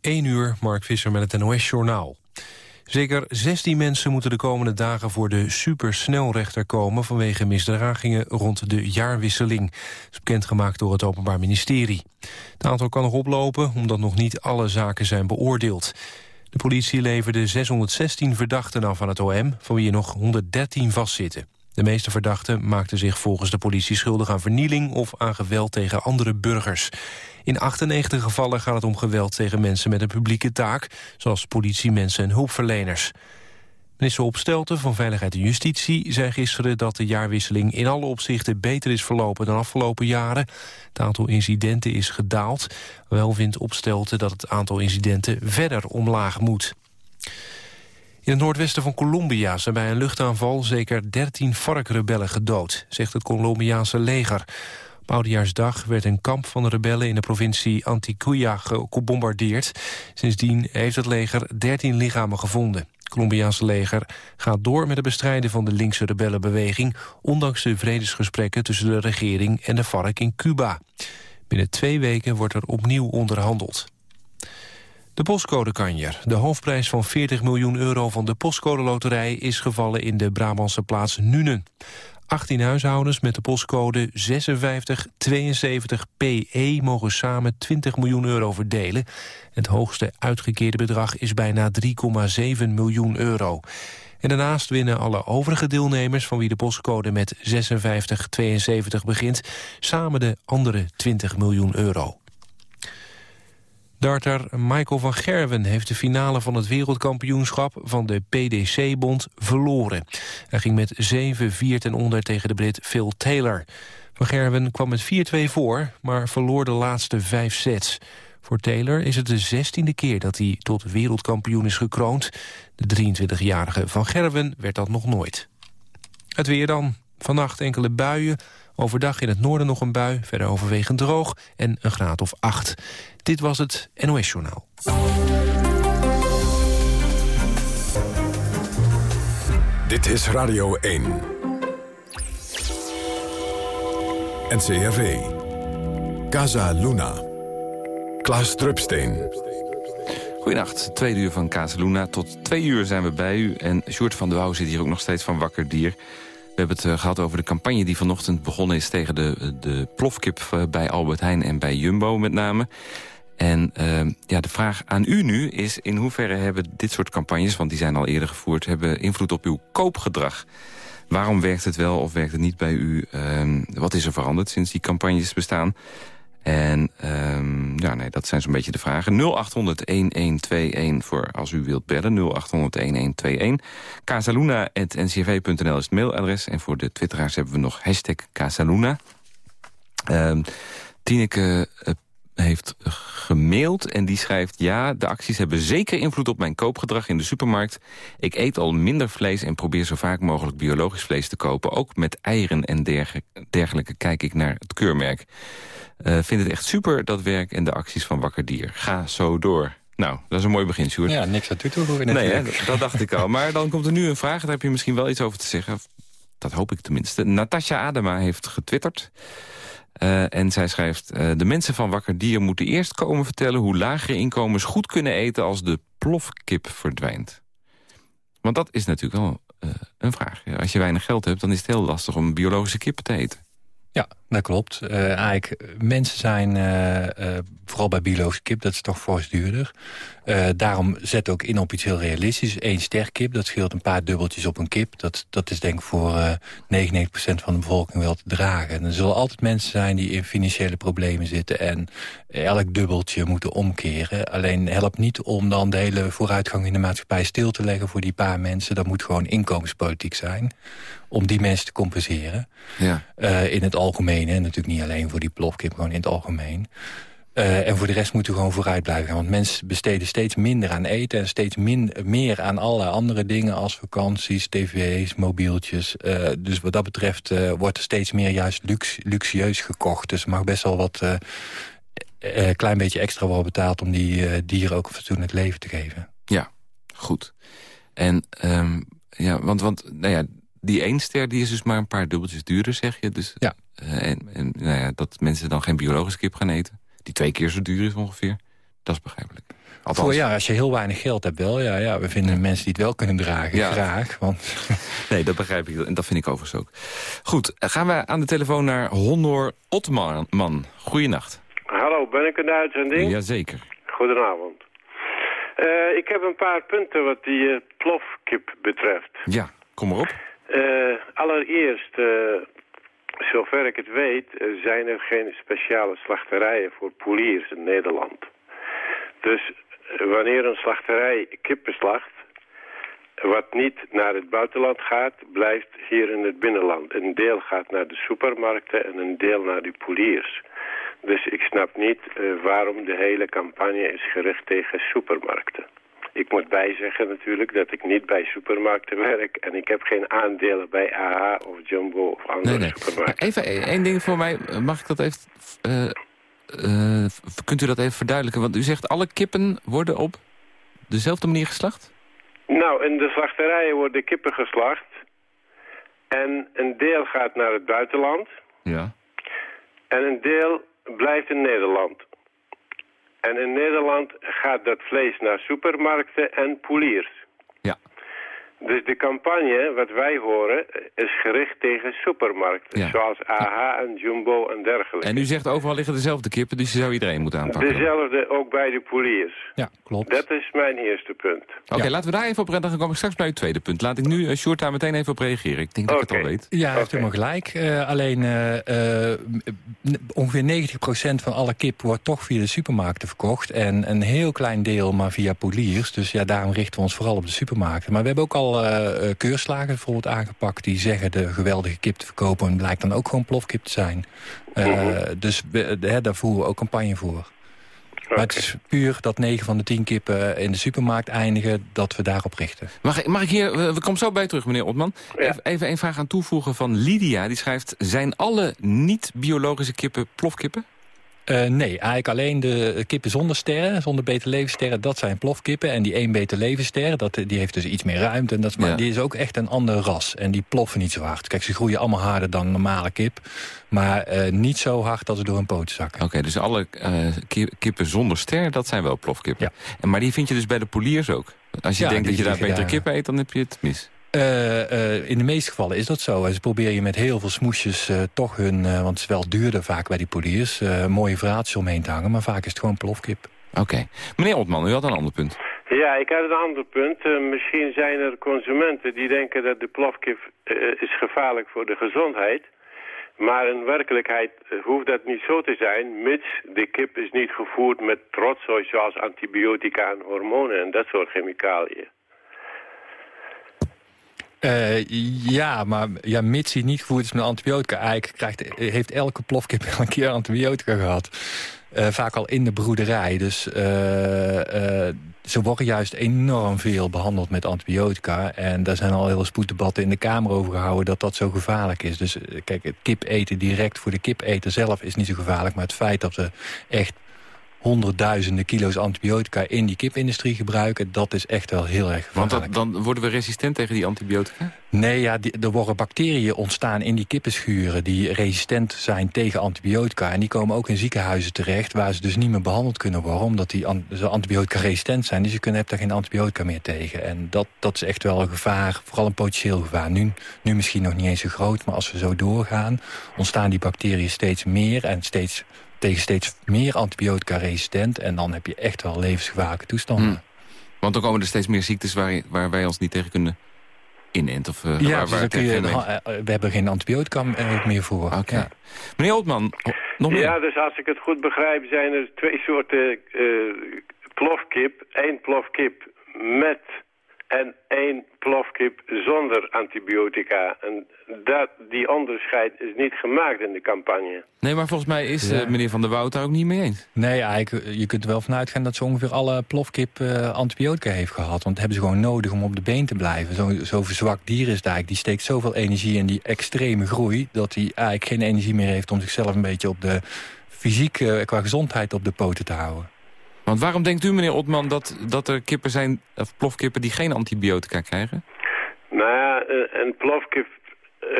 1 uur, Mark Visser met het NOS-journaal. Zeker 16 mensen moeten de komende dagen voor de supersnelrechter komen... vanwege misdragingen rond de jaarwisseling. Dat is bekendgemaakt door het Openbaar Ministerie. Het aantal kan nog oplopen, omdat nog niet alle zaken zijn beoordeeld. De politie leverde 616 verdachten af aan het OM... van wie er nog 113 vastzitten. De meeste verdachten maakten zich volgens de politie schuldig aan vernieling... of aan geweld tegen andere burgers. In 98 gevallen gaat het om geweld tegen mensen met een publieke taak... zoals politiemensen en hulpverleners. Minister Opstelten van Veiligheid en Justitie zei gisteren dat de jaarwisseling in alle opzichten beter is verlopen dan afgelopen jaren. Het aantal incidenten is gedaald. Wel vindt Opstelten dat het aantal incidenten verder omlaag moet. In het noordwesten van Colombia zijn bij een luchtaanval zeker 13 FARC-rebellen gedood, zegt het Colombiaanse leger. Op Oudejaarsdag werd een kamp van de rebellen in de provincie Anticuya gebombardeerd. Sindsdien heeft het leger 13 lichamen gevonden. Het Colombiaanse leger gaat door met het bestrijden van de linkse rebellenbeweging... ondanks de vredesgesprekken tussen de regering en de FARC in Cuba. Binnen twee weken wordt er opnieuw onderhandeld. De postcodekanjer, de hoofdprijs van 40 miljoen euro van de postcode loterij... is gevallen in de Brabantse plaats Nuenen. 18 huishoudens met de postcode 5672PE mogen samen 20 miljoen euro verdelen. Het hoogste uitgekeerde bedrag is bijna 3,7 miljoen euro. En daarnaast winnen alle overige deelnemers van wie de postcode met 5672 begint... samen de andere 20 miljoen euro. Darter Michael van Gerwen heeft de finale van het wereldkampioenschap van de PDC-bond verloren. Hij ging met 7-4 ten onder tegen de Brit Phil Taylor. Van Gerwen kwam met 4-2 voor, maar verloor de laatste vijf sets. Voor Taylor is het de zestiende keer dat hij tot wereldkampioen is gekroond. De 23-jarige Van Gerwen werd dat nog nooit. Het weer dan. Vannacht enkele buien, Overdag in het noorden nog een bui, verder overwegend droog en een graad of 8. Dit was het NOS Journaal. Dit is Radio 1. NCRV. Casa Luna. Klaas Drupsteen. Goedenacht, tweede uur van Casa Luna. Tot twee uur zijn we bij u. En Sjoerd van der Wouw zit hier ook nog steeds van Wakker Dier. We hebben het eh, gehad over de campagne die vanochtend begonnen is... tegen de, de plofkip eh, bij Albert Heijn en bij Jumbo met name. En uh, ja, de vraag aan u nu is... in hoeverre hebben dit soort campagnes, want die zijn al eerder gevoerd... hebben invloed op uw koopgedrag? Waarom werkt het wel of werkt het niet bij u? Uh, wat is er veranderd sinds die campagnes bestaan? En um, ja, nee, dat zijn zo'n beetje de vragen. 0800-1121 voor als u wilt bellen. 0800-1121. Casaluna.ncv.nl is het mailadres. En voor de twitteraars hebben we nog hashtag Casaluna. Um, Tineke uh, heeft gemaild en die schrijft... ja, de acties hebben zeker invloed op mijn koopgedrag in de supermarkt. Ik eet al minder vlees en probeer zo vaak mogelijk biologisch vlees te kopen. Ook met eieren en dergelijke kijk ik naar het keurmerk. Uh, vind het echt super, dat werk en de acties van Wakker Dier. Ga zo door. Nou, dat is een mooi begin, Sjoerd. Ja, niks aan toe toevoegen. Nee, hè, dat dacht ik al. Maar dan komt er nu een vraag, daar heb je misschien wel iets over te zeggen. Dat hoop ik tenminste. Natasja Adema heeft getwitterd. Uh, en zij schrijft... Uh, de mensen van Wakker Dier moeten eerst komen vertellen... hoe lagere inkomens goed kunnen eten als de plofkip verdwijnt. Want dat is natuurlijk wel uh, een vraag. Als je weinig geld hebt, dan is het heel lastig om biologische kippen te eten. Ja, dat klopt. Uh, eigenlijk, mensen zijn, uh, uh, vooral bij biologische kip, dat is toch fors duurder. daarom zet ook in op iets heel realistisch. Eén sterk kip, dat scheelt een paar dubbeltjes op een kip. Dat, dat is denk ik voor 99% van de bevolking wel te dragen. En er zullen altijd mensen zijn die in financiële problemen zitten... en elk dubbeltje moeten omkeren. Alleen helpt niet om dan de hele vooruitgang in de maatschappij stil te leggen... voor die paar mensen. Dat moet gewoon inkomenspolitiek zijn om die mensen te compenseren. Ja. In het algemeen, hè. natuurlijk niet alleen voor die plofkip, gewoon in het algemeen. Uh, en voor de rest moeten we gewoon vooruit blijven. Want mensen besteden steeds minder aan eten... en steeds min, meer aan alle andere dingen als vakanties, tv's, mobieltjes. Uh, dus wat dat betreft wordt er steeds meer juist lux, luxueus gekocht. Dus er mag best wel wat... klein beetje extra worden betaald... om die dieren ook een fatsoenlijk leven te geven. Ja, goed. En um, ja, want, want nou ja, die één ster die is dus maar een paar dubbeltjes duurder, zeg je. Dus, ja. Uh, en, en nou ja, dat mensen dan geen biologische kip gaan eten. Die twee keer zo duur is ongeveer. Dat is begrijpelijk. Althans, Voor ja, als je heel weinig geld hebt wel. Ja, ja, we vinden mensen die het wel kunnen dragen Ja. graag. Want Nee, dat begrijp ik. En dat vind ik overigens ook. Goed, eh, gaan we aan de telefoon naar Honor Otman. Goeienacht. Hallo, ben ik in de uitzending? Jazeker. Goedenavond. Eh, ik heb een paar punten wat die eh, plofkip betreft. Ja, kom maar op. Eh, allereerst, eh, zover ik het weet, eh, zijn er geen speciale slachterijen voor poeliers in Nederland. Dus wanneer een slachterij kippen slacht, wat niet naar het buitenland gaat, blijft hier in het binnenland. Een deel gaat naar de supermarkten en een deel naar de poeliers. Dus ik snap niet waarom de hele campagne is gericht tegen supermarkten. Ik moet bijzeggen natuurlijk dat ik niet bij supermarkten werk... en ik heb geen aandelen bij AH of Jumbo of andere Nee, nee. supermarkten. Even e- één ding voor mij. Mag ik dat even... eh, eh, kunt u dat even verduidelijken? Want u zegt alle kippen worden op dezelfde manier geslacht? Nou, in de slachterijen worden kippen geslacht... en een deel gaat naar het buitenland... Ja. en een deel blijft in Nederland. En in Nederland gaat dat vlees naar supermarkten en poeliers. Ja. Dus de campagne, wat wij horen, is gericht tegen supermarkten. Ja. Zoals AH en Jumbo en dergelijke. En u zegt overal liggen dezelfde kippen, dus je zou iedereen moeten aanpakken. Dezelfde ook bij de poeliers. ja, klopt. Dat is mijn eerste punt. Oké, Ja. laten we daar even op redden. Dan kom ik straks bij uw tweede punt. Laat ik nu, uh, Sjoerd, daar meteen even op reageren. Ik denk dat ik het al weet. Ja, hij heeft helemaal gelijk. Eh, alleen eh, eh, ongeveer 90% van alle kip wordt toch via de supermarkten verkocht. En een heel klein deel maar via poliers. Dus ja, daarom richten we ons vooral op de supermarkten. Maar we hebben ook al eh, eh, keurslagen bijvoorbeeld aangepakt... die zeggen de geweldige kip te verkopen. En blijkt dan ook gewoon plofkip te zijn. Eh, Mhm. Dus we, eh, hè, daar voeren we ook campagne voor. Maar het is puur dat 9 van de 10 kippen in de supermarkt eindigen... dat we daarop richten. Mag, ik- mag ik hier, we komen zo bij terug, meneer Otman. Ja. Even, even een vraag aan toevoegen van Lydia. Die schrijft, zijn alle niet-biologische kippen plofkippen? Eh, nee, eigenlijk alleen de kippen zonder sterren, zonder beta-levensterren, dat zijn plofkippen. En die één beta-levenster, dat, die heeft dus iets meer ruimte. En dat is, maar Ja. die is ook echt een ander ras. En die ploffen niet zo hard. Kijk, ze groeien allemaal harder dan een normale kip. Maar eh, niet zo hard dat ze door een poot zakken. Oké, dus alle eh, ki- kippen zonder ster, dat zijn wel plofkippen. En, maar die vind je dus bij de poliers ook? Als je Ja, denkt dat je daar daar. kippen eet, dan heb je het mis. Eh, eh, in de meeste gevallen is dat zo. En ze proberen je met heel veel smoesjes eh, toch hun... eh, want het is wel duurder vaak bij die poliers... eh, mooie verhaaltjes omheen te hangen. Maar vaak is het gewoon plofkip. Oké. Meneer Otman, u had een ander punt. Ja, ik had een ander punt. Eh, misschien zijn er consumenten die denken dat de plofkip eh, is gevaarlijk voor de gezondheid. Maar in werkelijkheid hoeft dat niet zo te zijn, mits de kip is niet gevoerd met rotzooi zoals antibiotica en hormonen en dat soort chemicaliën. Eh, ja, maar ja, mits hij niet gevoerd is met antibiotica... eigenlijk krijgt, heeft elke plofkip wel een keer antibiotica gehad. Eh, vaak al in de broederij. Dus eh, ze worden juist enorm veel behandeld met antibiotica. En daar zijn al heel veel spoeddebatten in de Kamer over gehouden... dat dat zo gevaarlijk is. Dus kijk, het kip eten direct voor de kipeter zelf is niet zo gevaarlijk... maar het feit dat we echt honderdduizenden kilo's antibiotica in die kipindustrie gebruiken... dat is echt wel heel erg Want gevaarlijk. dat, dan worden we resistent tegen die antibiotica? Nee, ja, die, er worden bacteriën ontstaan in die kippenschuren... die resistent zijn tegen antibiotica. En die komen ook in ziekenhuizen terecht... waar ze dus niet meer behandeld kunnen worden... omdat die an ze antibiotica-resistent zijn. Dus je kunt, hebt daar geen antibiotica meer tegen. En dat, dat is echt wel een gevaar, vooral een potentieel gevaar. Nu, nu misschien nog niet eens zo groot, maar als we zo doorgaan... ontstaan die bacteriën steeds meer en steeds, tegen steeds meer antibiotica resistent. En dan heb je echt wel levensgevaarlijke toestanden. Hmm. Want dan komen er steeds meer ziektes waar, waar wij ons niet tegen kunnen inenten. Of, uh, Ja, waar, dus waar je, dan- eh, we hebben geen antibiotica eh, meer voor. Oké. Ja. Meneer Otman, nog meer? Ja, dus als ik het goed begrijp zijn er twee soorten eh, plofkip. Eén plofkip met en één plofkip zonder antibiotica. En dat, die onderscheid is niet gemaakt in de campagne. Nee, maar volgens mij is Ja. eh, meneer Van der Wout daar ook niet mee eens. Nee, eigenlijk, eh, je kunt er wel vanuit gaan dat ze ongeveer alle plofkip eh, antibiotica heeft gehad. Want dat hebben ze gewoon nodig om op de been te blijven. Zo'n zo verzwakt dier is eigenlijk. Die steekt zoveel energie in die extreme groei... dat hij eigenlijk geen energie meer heeft om zichzelf een beetje op de fysiek, eh, qua gezondheid op de poten te houden. Want waarom denkt u, meneer Otman, dat, dat er kippen zijn, of plofkippen die geen antibiotica krijgen? Nou ja, eh, een plofkip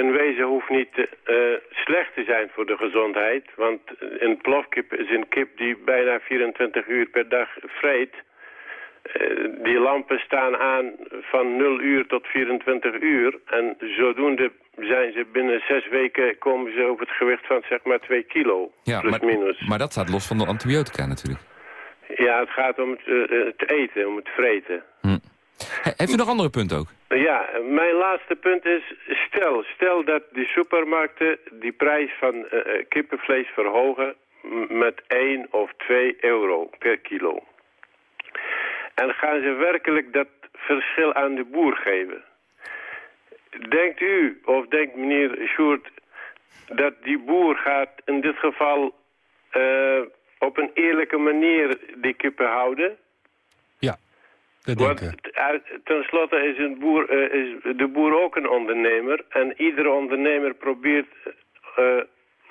in wezen hoeft niet eh, slecht te zijn voor de gezondheid. Want een plofkip is een kip die bijna 24 uur per dag vreet. die lampen staan aan van 0 uur tot 24 uur. En zodoende zijn ze binnen zes weken komen ze op het gewicht van zeg maar 2 kilo. Ja, plus maar, minus. maar dat staat los van de antibiotica natuurlijk. Ja, het gaat om het, eh, het eten, om het vreten. He- heeft u nog andere punten ook? Ja, mijn laatste punt is, stel, stel dat die supermarkten die prijs van eh, eh, kippenvlees verhogen met 1 of 2 euro per kilo. En gaan ze werkelijk dat verschil aan de boer geven? Denkt u, of denkt meneer Sjoerd, dat die boer gaat in dit geval op een eerlijke manier die kippen houden? Ja, dat denk ik. ten slotte is, een boer, eh, is de boer ook een ondernemer. En iedere ondernemer probeert eh,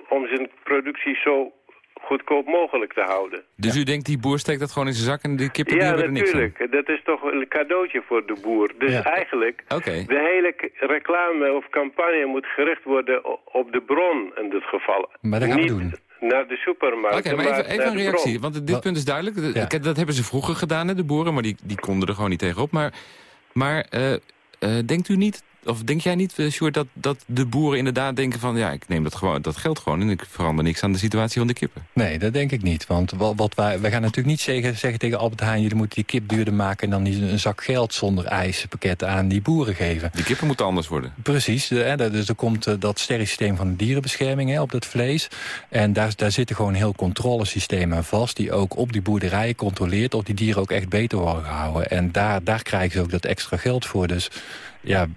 om zijn productie zo goedkoop mogelijk te houden. Dus u denkt die boer steekt dat gewoon in zijn zak en die kippen die Ja, hebben er niks van? natuurlijk. Dat is toch een cadeautje voor de boer. Dus Ja. eigenlijk, Oké. de hele reclame of campagne moet gericht worden op de bron in dit geval. Maar dat gaan we Niet doen. Naar de supermarkt. Oké, maar even, even een reactie, want dit punt is duidelijk. De- Ja. kijk, Dat hebben ze vroeger gedaan, hè, de boeren, maar die, die konden er gewoon niet tegenop. Maar, maar eh, eh, denkt u niet, of denk jij niet, uh, Sjoerd, dat, dat de boeren inderdaad denken van... ja, ik neem dat, gewoon, dat geld gewoon en ik verander niks aan de situatie van de kippen? Nee, dat denk ik niet. Want wat, wat wij, wij gaan natuurlijk niet zeggen, zeggen tegen Albert Heijn... jullie moeten die kip duurder maken en dan niet een zak geld zonder ijspakket aan die boeren geven. Die kippen moeten anders worden. Precies, eh, hè, dus er komt eh, dat sterrensysteem van de dierenbescherming hè, op dat vlees. En daar, daar zitten gewoon heel controlesysteem aan vast... die ook op die boerderijen controleert of die dieren ook echt beter worden gehouden. En daar, daar krijgen ze ook dat extra geld voor. Dus ja, eh,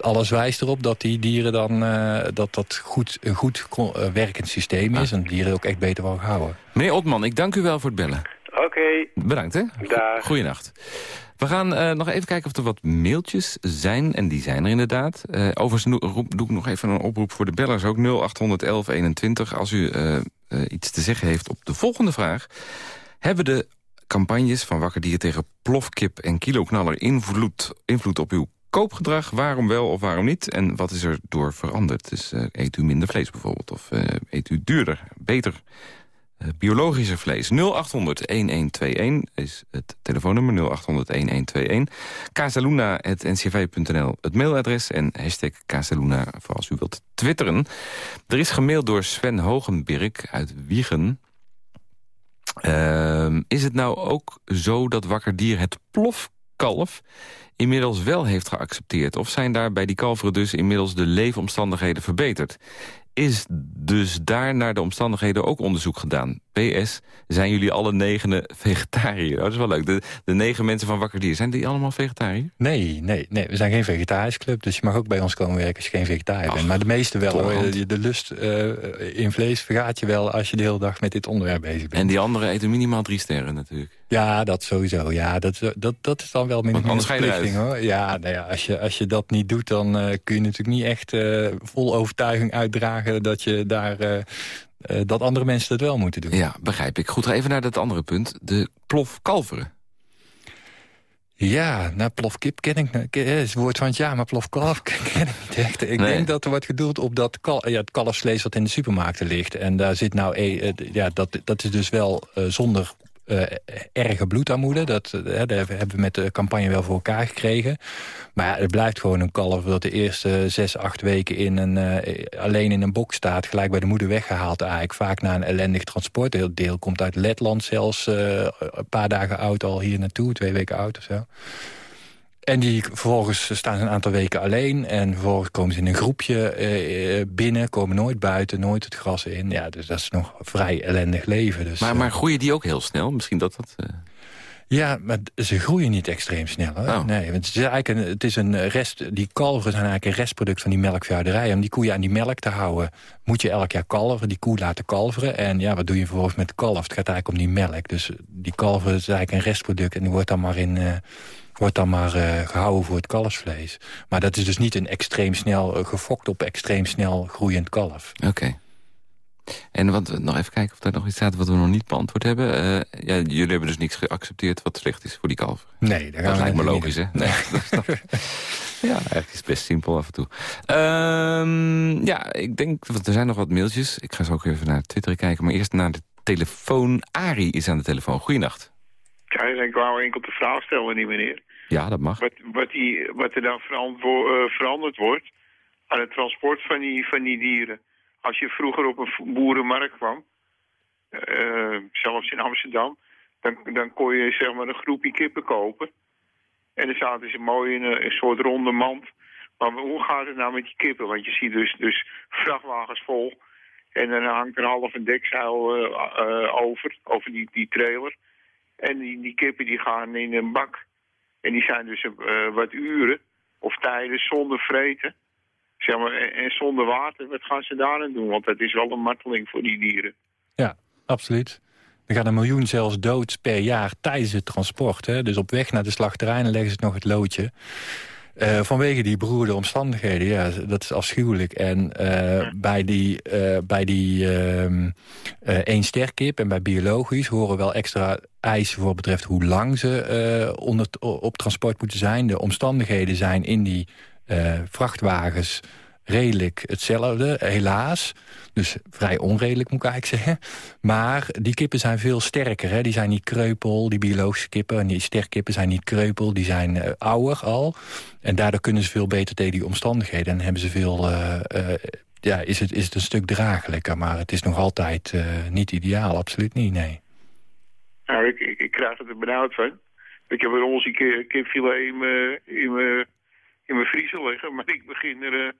alles wijst erop dat die dieren dan... eh, dat dat goed, een goed eh, werkend systeem is... en dieren ook echt beter worden gehouden. Meneer Otman, ik dank u wel voor het bellen. Oké, Bedankt, hè? Dag. Goeienacht. We gaan eh, nog even kijken of er wat mailtjes zijn. En die zijn er inderdaad. Eh overigens roep- doe ik nog even een oproep voor de bellers ook. 0800 1121. Als u eh, eh, iets te zeggen heeft op de volgende vraag. Hebben de campagnes van Wakker Dier tegen plofkip en kiloknaller invloed, invloed op uw koopgedrag? Waarom wel of waarom niet? En wat is er door veranderd? Dus eh, eet u minder vlees bijvoorbeeld? Of eh, eet u duurder, beter eh, biologischer vlees. 0800-1121 is het telefoonnummer 0800-1121. Casaluna.ncv.nl het mailadres en hashtag Casaluna voor als u wilt twitteren. Er is gemaild door Sven Hogenbirk uit Wiegen. Ehm, is het nou ook zo dat Wakker Dier het plofkalf inmiddels wel heeft geaccepteerd? Of zijn daar bij die kalveren dus inmiddels de leefomstandigheden verbeterd? Is dus daar naar de omstandigheden ook onderzoek gedaan? PS, zijn jullie alle negenen vegetariër? Oh, dat is wel leuk. De, de negen mensen van Wakker Dier, zijn die allemaal vegetariër? Nee, nee, nee, we zijn geen vegetarische club, dus je mag ook bij ons komen werken als je geen vegetariër Ach, bent. Maar de meeste wel hoor. De, de lust eh, in vlees vergaat je wel als je de hele dag met dit onderwerp bezig bent. En die anderen eten minimaal drie sterren natuurlijk. Ja, dat sowieso. Ja, dat, dat, dat is dan wel min of Want meer een verplichting hoor. Ja, nou ja, als, je, als je dat niet doet, dan eh, kun je natuurlijk niet echt eh, vol overtuiging uitdragen dat je daar. Eh, eh, dat andere mensen dat wel moeten doen. Ja, begrijp ik. Goed, even naar dat andere punt. De plofkalveren. Ja, nou, plofkip ken ik. ken- eh, is het woord van het jaar, maar plofkalf ken ik niet echt. Ik Nee. denk dat er wordt gedoeld op dat kal ja, het kalfsvlees wat in de supermarkten ligt. En daar zit nou, eh, eh, ja, dat, dat is dus wel eh, zonder eh, erge bloedarmoede. Dat, eh, hebben we met de campagne wel voor elkaar gekregen. Maar het blijft gewoon een kalf dat de eerste zes, acht weken in een, eh, alleen in een bok staat. Gelijk bij de moeder weggehaald eigenlijk. Vaak na een ellendig transport. Deel komt uit Letland zelfs. een paar dagen oud al hier naartoe. Twee weken oud of zo. En die vervolgens staan ze een aantal weken alleen. En vervolgens komen ze in een groepje eh, binnen. Komen nooit buiten, nooit het gras in. Ja, dus dat is nog vrij ellendig leven. Dus, Maar, eh, maar groeien die ook heel snel? Misschien dat dat... eh, ja, maar ze groeien niet extreem snel. Hoor. Oh. Nee, want het is eigenlijk een, het is een rest, die kalveren zijn eigenlijk een restproduct van die melkveehouderij. Om die koeien aan die melk te houden, moet je elk jaar kalveren, die koe laten kalveren. En ja, wat doe je vervolgens met de kalf? Het gaat eigenlijk om die melk. Dus die kalveren is eigenlijk een restproduct en die wordt dan maar, in, eh, wordt dan maar eh, gehouden voor het kalfsvlees. Maar dat is dus niet een extreem snel, eh, gefokt op extreem snel groeiend kalf. Oké. En wat, nog even kijken of er nog iets staat wat we nog niet beantwoord hebben. Eh, ja, jullie hebben dus niks geaccepteerd wat slecht is voor die kalver. Nee, dat, gaan Dat we lijkt me logisch, hè? Nee, dat ja, eigenlijk is het best simpel af en toe. Ehm, ja, ik denk, want er zijn nog wat mailtjes. Ik ga zo ook even naar Twitter kijken. Maar eerst naar de telefoon. Ari is aan de telefoon. Goeienacht. ik wou enkel de vraag stellen, die meneer. Ja, dat mag. Wat, wat, die, wat er dan uh, veranderd wordt aan het transport van die, van die dieren. Als je vroeger op een boerenmarkt kwam, uh, zelfs in Amsterdam, dan, dan kon je zeg maar een groepje kippen kopen. En dan zaten ze mooi in een, een soort ronde mand. Maar hoe gaat het nou met die kippen? Want je ziet dus, dus vrachtwagens vol. En dan hangt er half een dekzeil uh, over, over die, die trailer. En die, die kippen die gaan in een bak. En die zijn dus uh, wat uren of tijden zonder vreten. Zeg maar, en, zonder water. Wat gaan ze daarin doen? Want dat is wel een marteling voor die dieren. Ja, absoluut. Er gaat een miljoen zelfs dood per jaar tijdens het transport. Hè? Dus op weg naar de slachterij leggen ze nog het loodje. Uh, vanwege die beroerde omstandigheden, ja, dat is afschuwelijk. En uh, bij die, uh, bij die uh, één sterkip en bij biologisch horen wel extra eisen voor betreft hoe lang ze onder, op transport moeten zijn. De omstandigheden zijn in die vrachtwagens redelijk hetzelfde, helaas. Dus vrij onredelijk moet ik eigenlijk zeggen. Maar die kippen zijn veel sterker. Hè? Die zijn niet kreupel, die biologische kippen. En die sterkippen zijn niet kreupel, die zijn uh, ouder al. En daardoor kunnen ze veel beter tegen die omstandigheden. En hebben ze veel... Uh, ja, is het, is het een stuk draaglijker. Maar het is nog altijd niet ideaal, absoluut niet, nee. Nou, ik, ik, ik krijg het er benauwd van. Ik heb een onze kipfilet in mijn, in mijn vriezer liggen. Maar ik begin er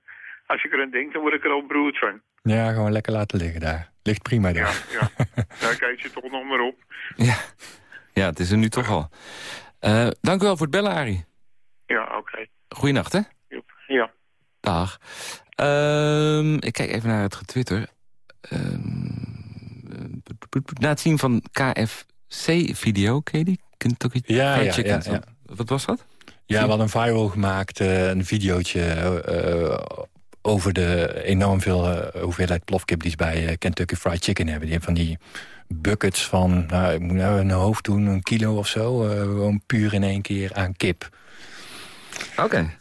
als ik er aan denk, dan word ik er al broed van. Ja, gewoon lekker laten liggen daar. Ligt prima daar. Ja, ja. daar kijk je toch nog maar op. Ja, ja het is er nu toch al. Uh, dank u wel voor het bellen, Arie. Ja, oké. Okay. Goeienacht, hè? Ja. Dag. Um, ik kijk even naar het getwitter. Um, na het zien van KFC-video, ken je die? Kentucky ja, ja, ja, ja, Wat was dat? Ja, we hadden een viral gemaakt, uh, een videootje... Uh, over de enorm veel uh, hoeveelheid plofkip die ze bij Kentucky Fried Chicken hebben. Die hebben van die buckets van, nou, ik moet nou een hoofd doen, een kilo of zo. gewoon puur in één keer aan kip. Oké. Okay.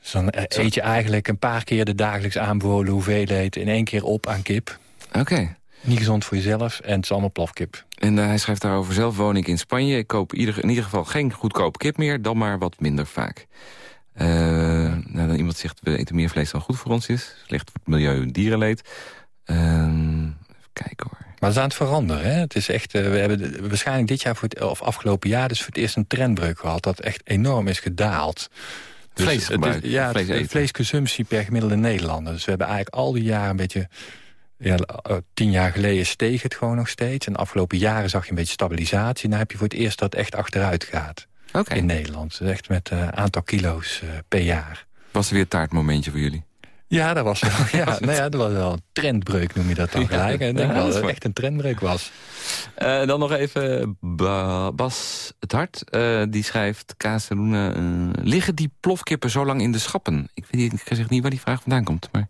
Dus dan eet je eigenlijk een paar keer de dagelijks aanbevolen hoeveelheid... in één keer op aan kip. Oké. Niet gezond voor jezelf en het is allemaal plofkip. En uh, hij schrijft daarover zelf woon ik in Spanje. Ik koop ieder, in ieder geval geen goedkope kip meer, dan maar wat minder vaak. Uh, nou, dan iemand zegt, we eten meer vlees dan goed voor ons is. Slecht voor het milieu en dierenleed. Uh, even kijken hoor. Maar het is aan het veranderen. Hè? Het is echt, uh, we hebben waarschijnlijk dit jaar voor het, of afgelopen jaar... dus voor het eerst een trendbreuk gehad dat echt enorm is gedaald. Dus ja, vlees vleesconsumptie per gemiddelde Nederlander. Dus we hebben eigenlijk al die jaren een beetje ja, eh, tien jaar geleden steeg het gewoon nog steeds. En de afgelopen jaren zag je een beetje stabilisatie. Nu heb je voor het eerst dat het echt achteruit gaat in Nederland. Dus echt met een uh, aantal kilo's uh, per jaar. Was er weer een taartmomentje voor jullie? Ja, dat was wel, ja, nou ja, dat was wel een trendbreuk, noem je dat dan gelijk. ik denk wel dat het echt een trendbreuk was. Uh, dan nog even Bas het Hart. Uh, die schrijft, uh, liggen die plofkippen zo lang in de schappen? Ik weet ik zeg niet waar die vraag vandaan komt, maar...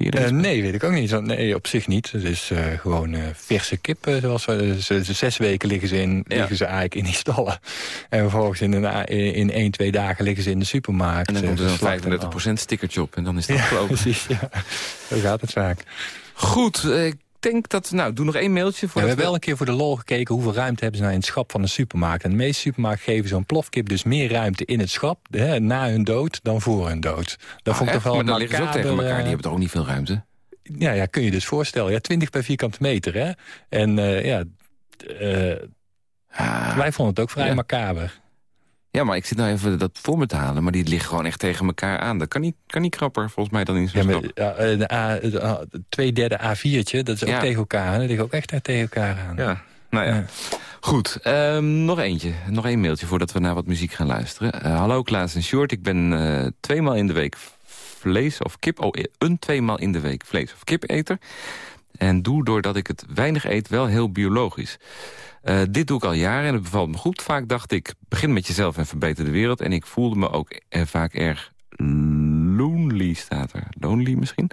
Uh, nee, weet ik ook niet. Nee, op zich niet. Het is uh, gewoon uh, verse kip. zoals we, ze, zes weken liggen ze, in, ja. liggen ze eigenlijk in die stallen. En vervolgens in, een, in, in één, twee dagen liggen ze in de supermarkt. En dan komt er een 35% stickertje op en dan is dat ja, precies, ja. Zo gaat het vaak. Goed, denk dat... Nou, doe nog één mailtje. Voor we hebben wel een keer voor de lol gekeken... hoeveel ruimte hebben ze nou in het schap van een supermarkt. En de meeste supermarkten geven zo'n plofkip dus meer ruimte in het schap... Hè, na hun dood dan voor hun dood. Dat ah, vond ik toch wel Maar dan liggen ze ook tegen elkaar. Die eh, hebben toch ook niet veel ruimte? Ja, ja, kun je dus voorstellen. Ja, 20 per vierkante meter, hè. En uh, ja... Uh, ah, wij vonden het ook vrij ja. macaber. Ja, maar ik zit nou even dat voor me te halen. Maar die liggen gewoon echt tegen elkaar aan. Dat kan niet, kan niet krapper, volgens mij, dan in zo'n ja, ja, eh, de A, twee derde A4'tje, dat is ook ja. tegen elkaar aan. Dat ligt ook echt tegen elkaar aan. Ja, nou ja. ja. Goed, um, nog eentje. Nog één mailtje voordat we naar wat muziek gaan luisteren. Uh, hallo Klaas en Short. Ik ben uh, tweemaal in de week vlees of kip... Oh, een tweemaal in de week vlees of kip eter. En doe doordat ik het weinig eet wel heel biologisch. Uh, dit doe ik al jaren en het bevalt me goed. Vaak dacht ik, begin met jezelf en verbeter de wereld. En ik voelde me ook uh, vaak erg lonely, staat er. Lonely misschien?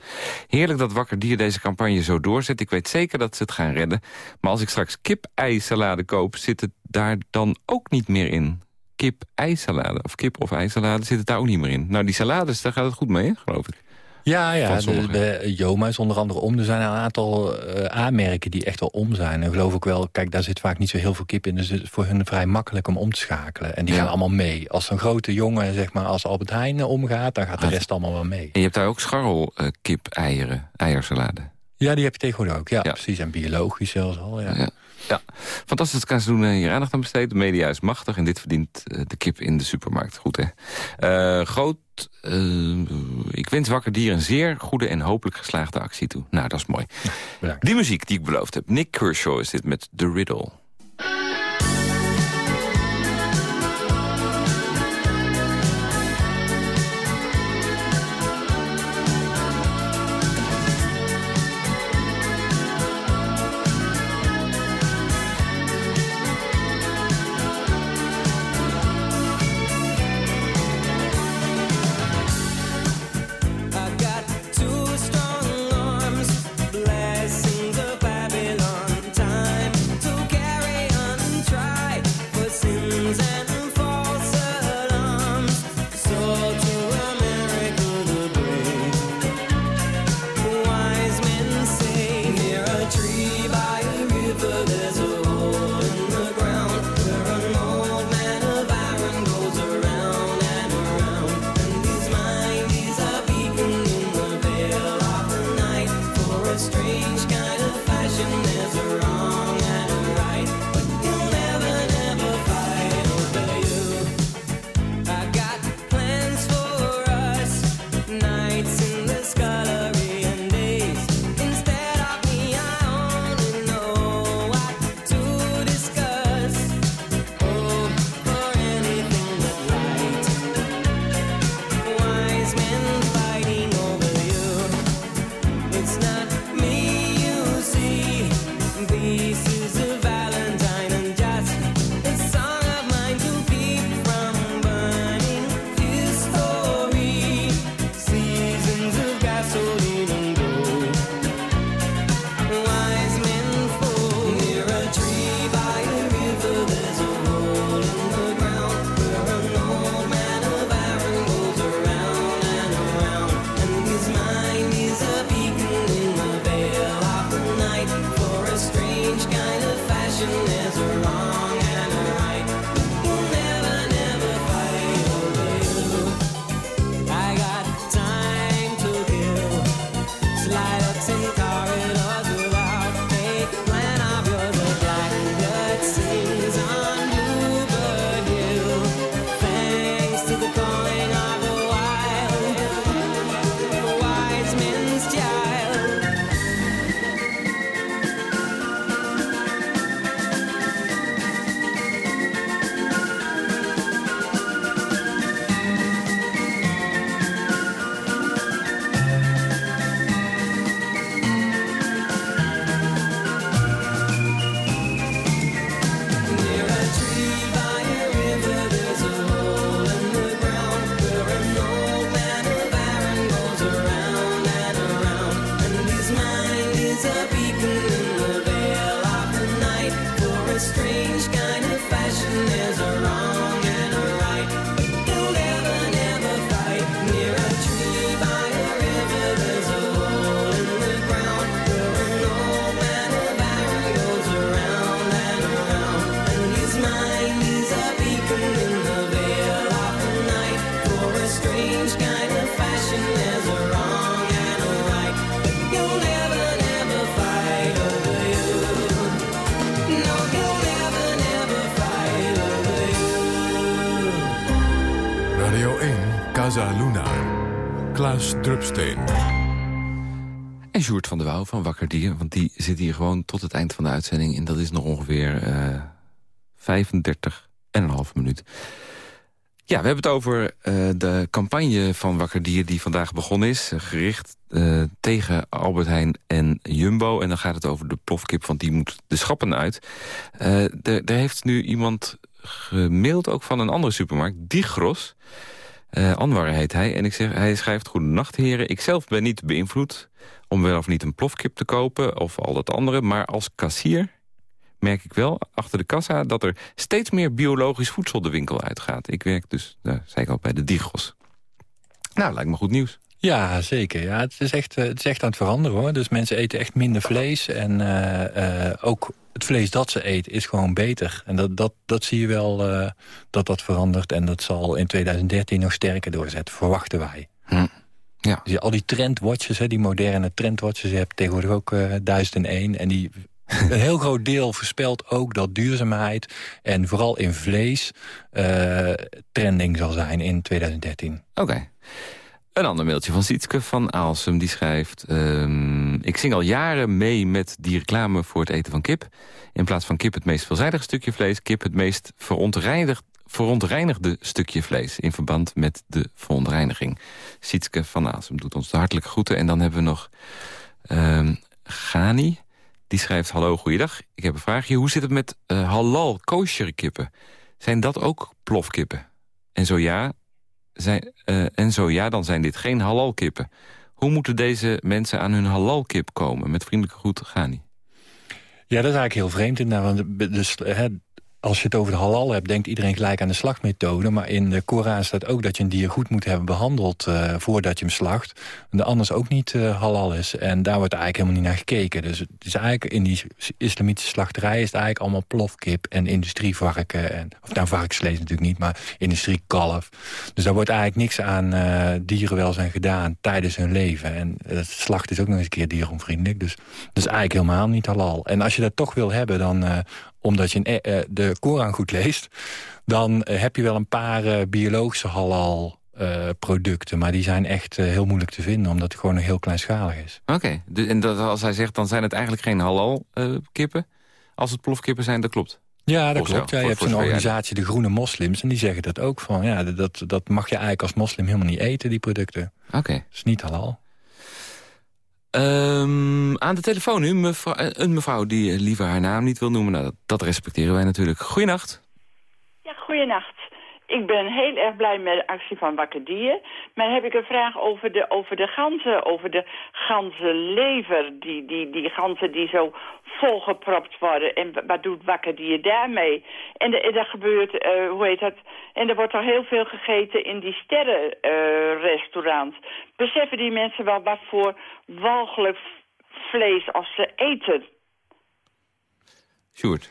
Heerlijk dat Wakker Dier deze campagne zo doorzet. Ik weet zeker dat ze het gaan redden. Maar als ik straks kip-ei-salade koop, zit het daar dan ook niet meer in. Kip-ei-salade, of kip- of ei-salade, zit het daar ook niet meer in. Nou, die salades, daar gaat het goed mee, geloof ik. Ja, ja de, Joma is onder andere om. Er zijn een aantal eh, aanmerken die echt wel om zijn. En geloof ik wel, kijk, daar zit vaak niet zo heel veel kip in. Dus het is voor hun vrij makkelijk om om te schakelen. En die Ja. gaan allemaal mee. Als een grote jongen, zeg maar, als Albert Heijn eh, omgaat... dan gaat de Ah. rest allemaal wel mee. En je hebt daar ook scharrelkip, eieren, eiersalade. Ja, die heb je tegenwoordig ook. Ja, Ja. precies. En biologisch zelfs al, ja. Ja. Ja. Fantastisch dat doen hier aandacht aan besteed. De media is machtig en dit verdient eh, de kip in de supermarkt. Goed, hè? Eh, groot, eh, ik wens Wakker Dier een zeer goede en hopelijk geslaagde actie toe. Nou, dat is mooi. Bedankt. Die muziek die ik beloofd heb. Nick Kershaw is dit met The Riddle. Want die zit hier gewoon tot het eind van de uitzending. En dat is nog ongeveer eh 35 en een half minuut. Ja, we hebben het over eh, de campagne van Wakker Dier die vandaag begonnen is. eh, gericht tegen Albert Heijn en Jumbo. En dan gaat het over de plofkip, want die moet de schappen uit. Er heeft nu iemand gemaild, ook van een andere supermarkt, Digros. Eh Anwar heet hij. En ik zeg, hij schrijft, goedenacht heren. Ik zelf ben niet beïnvloed om wel of niet een plofkip te kopen... of al dat andere, maar als kassier merk ik wel achter de kassa... dat er steeds meer biologisch voedsel de winkel uitgaat. Ik werk dus, nou, zei ik al, bij de Digos. Nou, lijkt me goed nieuws. Ja, zeker. Ja, het, is echt, eh, het is echt aan het veranderen hoor. Dus mensen eten echt minder vlees. En eh, eh, ook het vlees dat ze eten is gewoon beter. En dat, dat, dat zie je wel dat dat verandert. En dat zal in 2013 nog sterker doorzetten, verwachten wij. Hm. Ja. Dus al die trendwatches, hè, die moderne trendwatches... je hebt tegenwoordig ook eh 1001. En die, een heel groot deel voorspelt ook dat duurzaamheid... en vooral in vlees trending zal zijn in 2013. Oké. Een ander mailtje van Sietske van Aalsum. Die schrijft... ehm, ik zing al jaren mee met die reclame voor het eten van kip. In plaats van kip het meest veelzijdige stukje vlees... kip het meest verontreinigd, verontreinigde stukje vlees... in verband met de verontreiniging. Sietske van Aalsum doet ons de hartelijke groeten. En dan hebben we nog Gani. Die schrijft... Hallo, goeiedag. Ik heb een vraagje. Hoe zit het met eh, halal kosher kippen? Zijn dat ook plofkippen? En zo ja, eh, en zo ja, dan zijn dit geen halalkippen. Hoe moeten deze mensen aan hun halalkip komen? Met vriendelijke groet, Gani. Ja, dat is eigenlijk heel vreemd. inderdaad, want de- hè, als je het over de halal hebt, denkt iedereen gelijk aan de slachtmethode. Maar in de Koran staat ook dat je een dier goed moet hebben behandeld eh, voordat je hem slacht. En anders ook niet eh, halal is. En daar wordt eigenlijk helemaal niet naar gekeken. Dus het is eigenlijk in die islamitische slachterij is het eigenlijk allemaal plofkip en industrievarken. En, of nou, varkensvlees natuurlijk niet, maar industriekalf. Dus daar wordt eigenlijk niks aan eh, dierenwelzijn gedaan tijdens hun leven. En het slacht is ook nog eens een keer dieronvriendelijk. Dus dat is eigenlijk helemaal niet halal. En als je dat toch wil hebben, dan omdat je een, eh, eh, de Koran goed leest... dan eh, heb je wel een paar eh, biologische halal producten. Maar die zijn echt heel moeilijk te vinden, omdat het gewoon nog heel kleinschalig is. Oké, en dat, als hij zegt, dan zijn het eigenlijk geen halal-kippen. als het plofkippen zijn, dat klopt. Ja, dat klopt. Ja, je hebt zo'n organisatie, de Groene Moslims... en die zeggen dat ook van, ja, dat, dat mag je eigenlijk als moslim helemaal niet eten, die producten. Oké. Dat is niet halal. Ehm, aan de telefoon nu, mevrouw, eh, een mevrouw die eh, liever haar naam niet wil noemen. Nou, dat, dat respecteren wij natuurlijk. Goeienacht. Ja, goeienacht. Ik ben heel erg blij met de actie van Wakker Dier. Maar heb ik een vraag over de, over de ganzen, over de ganzenlever. Die, die, die ganzen die zo volgepropt worden. En wa- wat doet Wakker Dier daarmee? En de- er gebeurt, eh, hoe heet dat? En er wordt al heel veel gegeten in die sterrenrestaurants. Beseffen die mensen wel wat voor walgelijk vlees als ze eten? Sjoerd.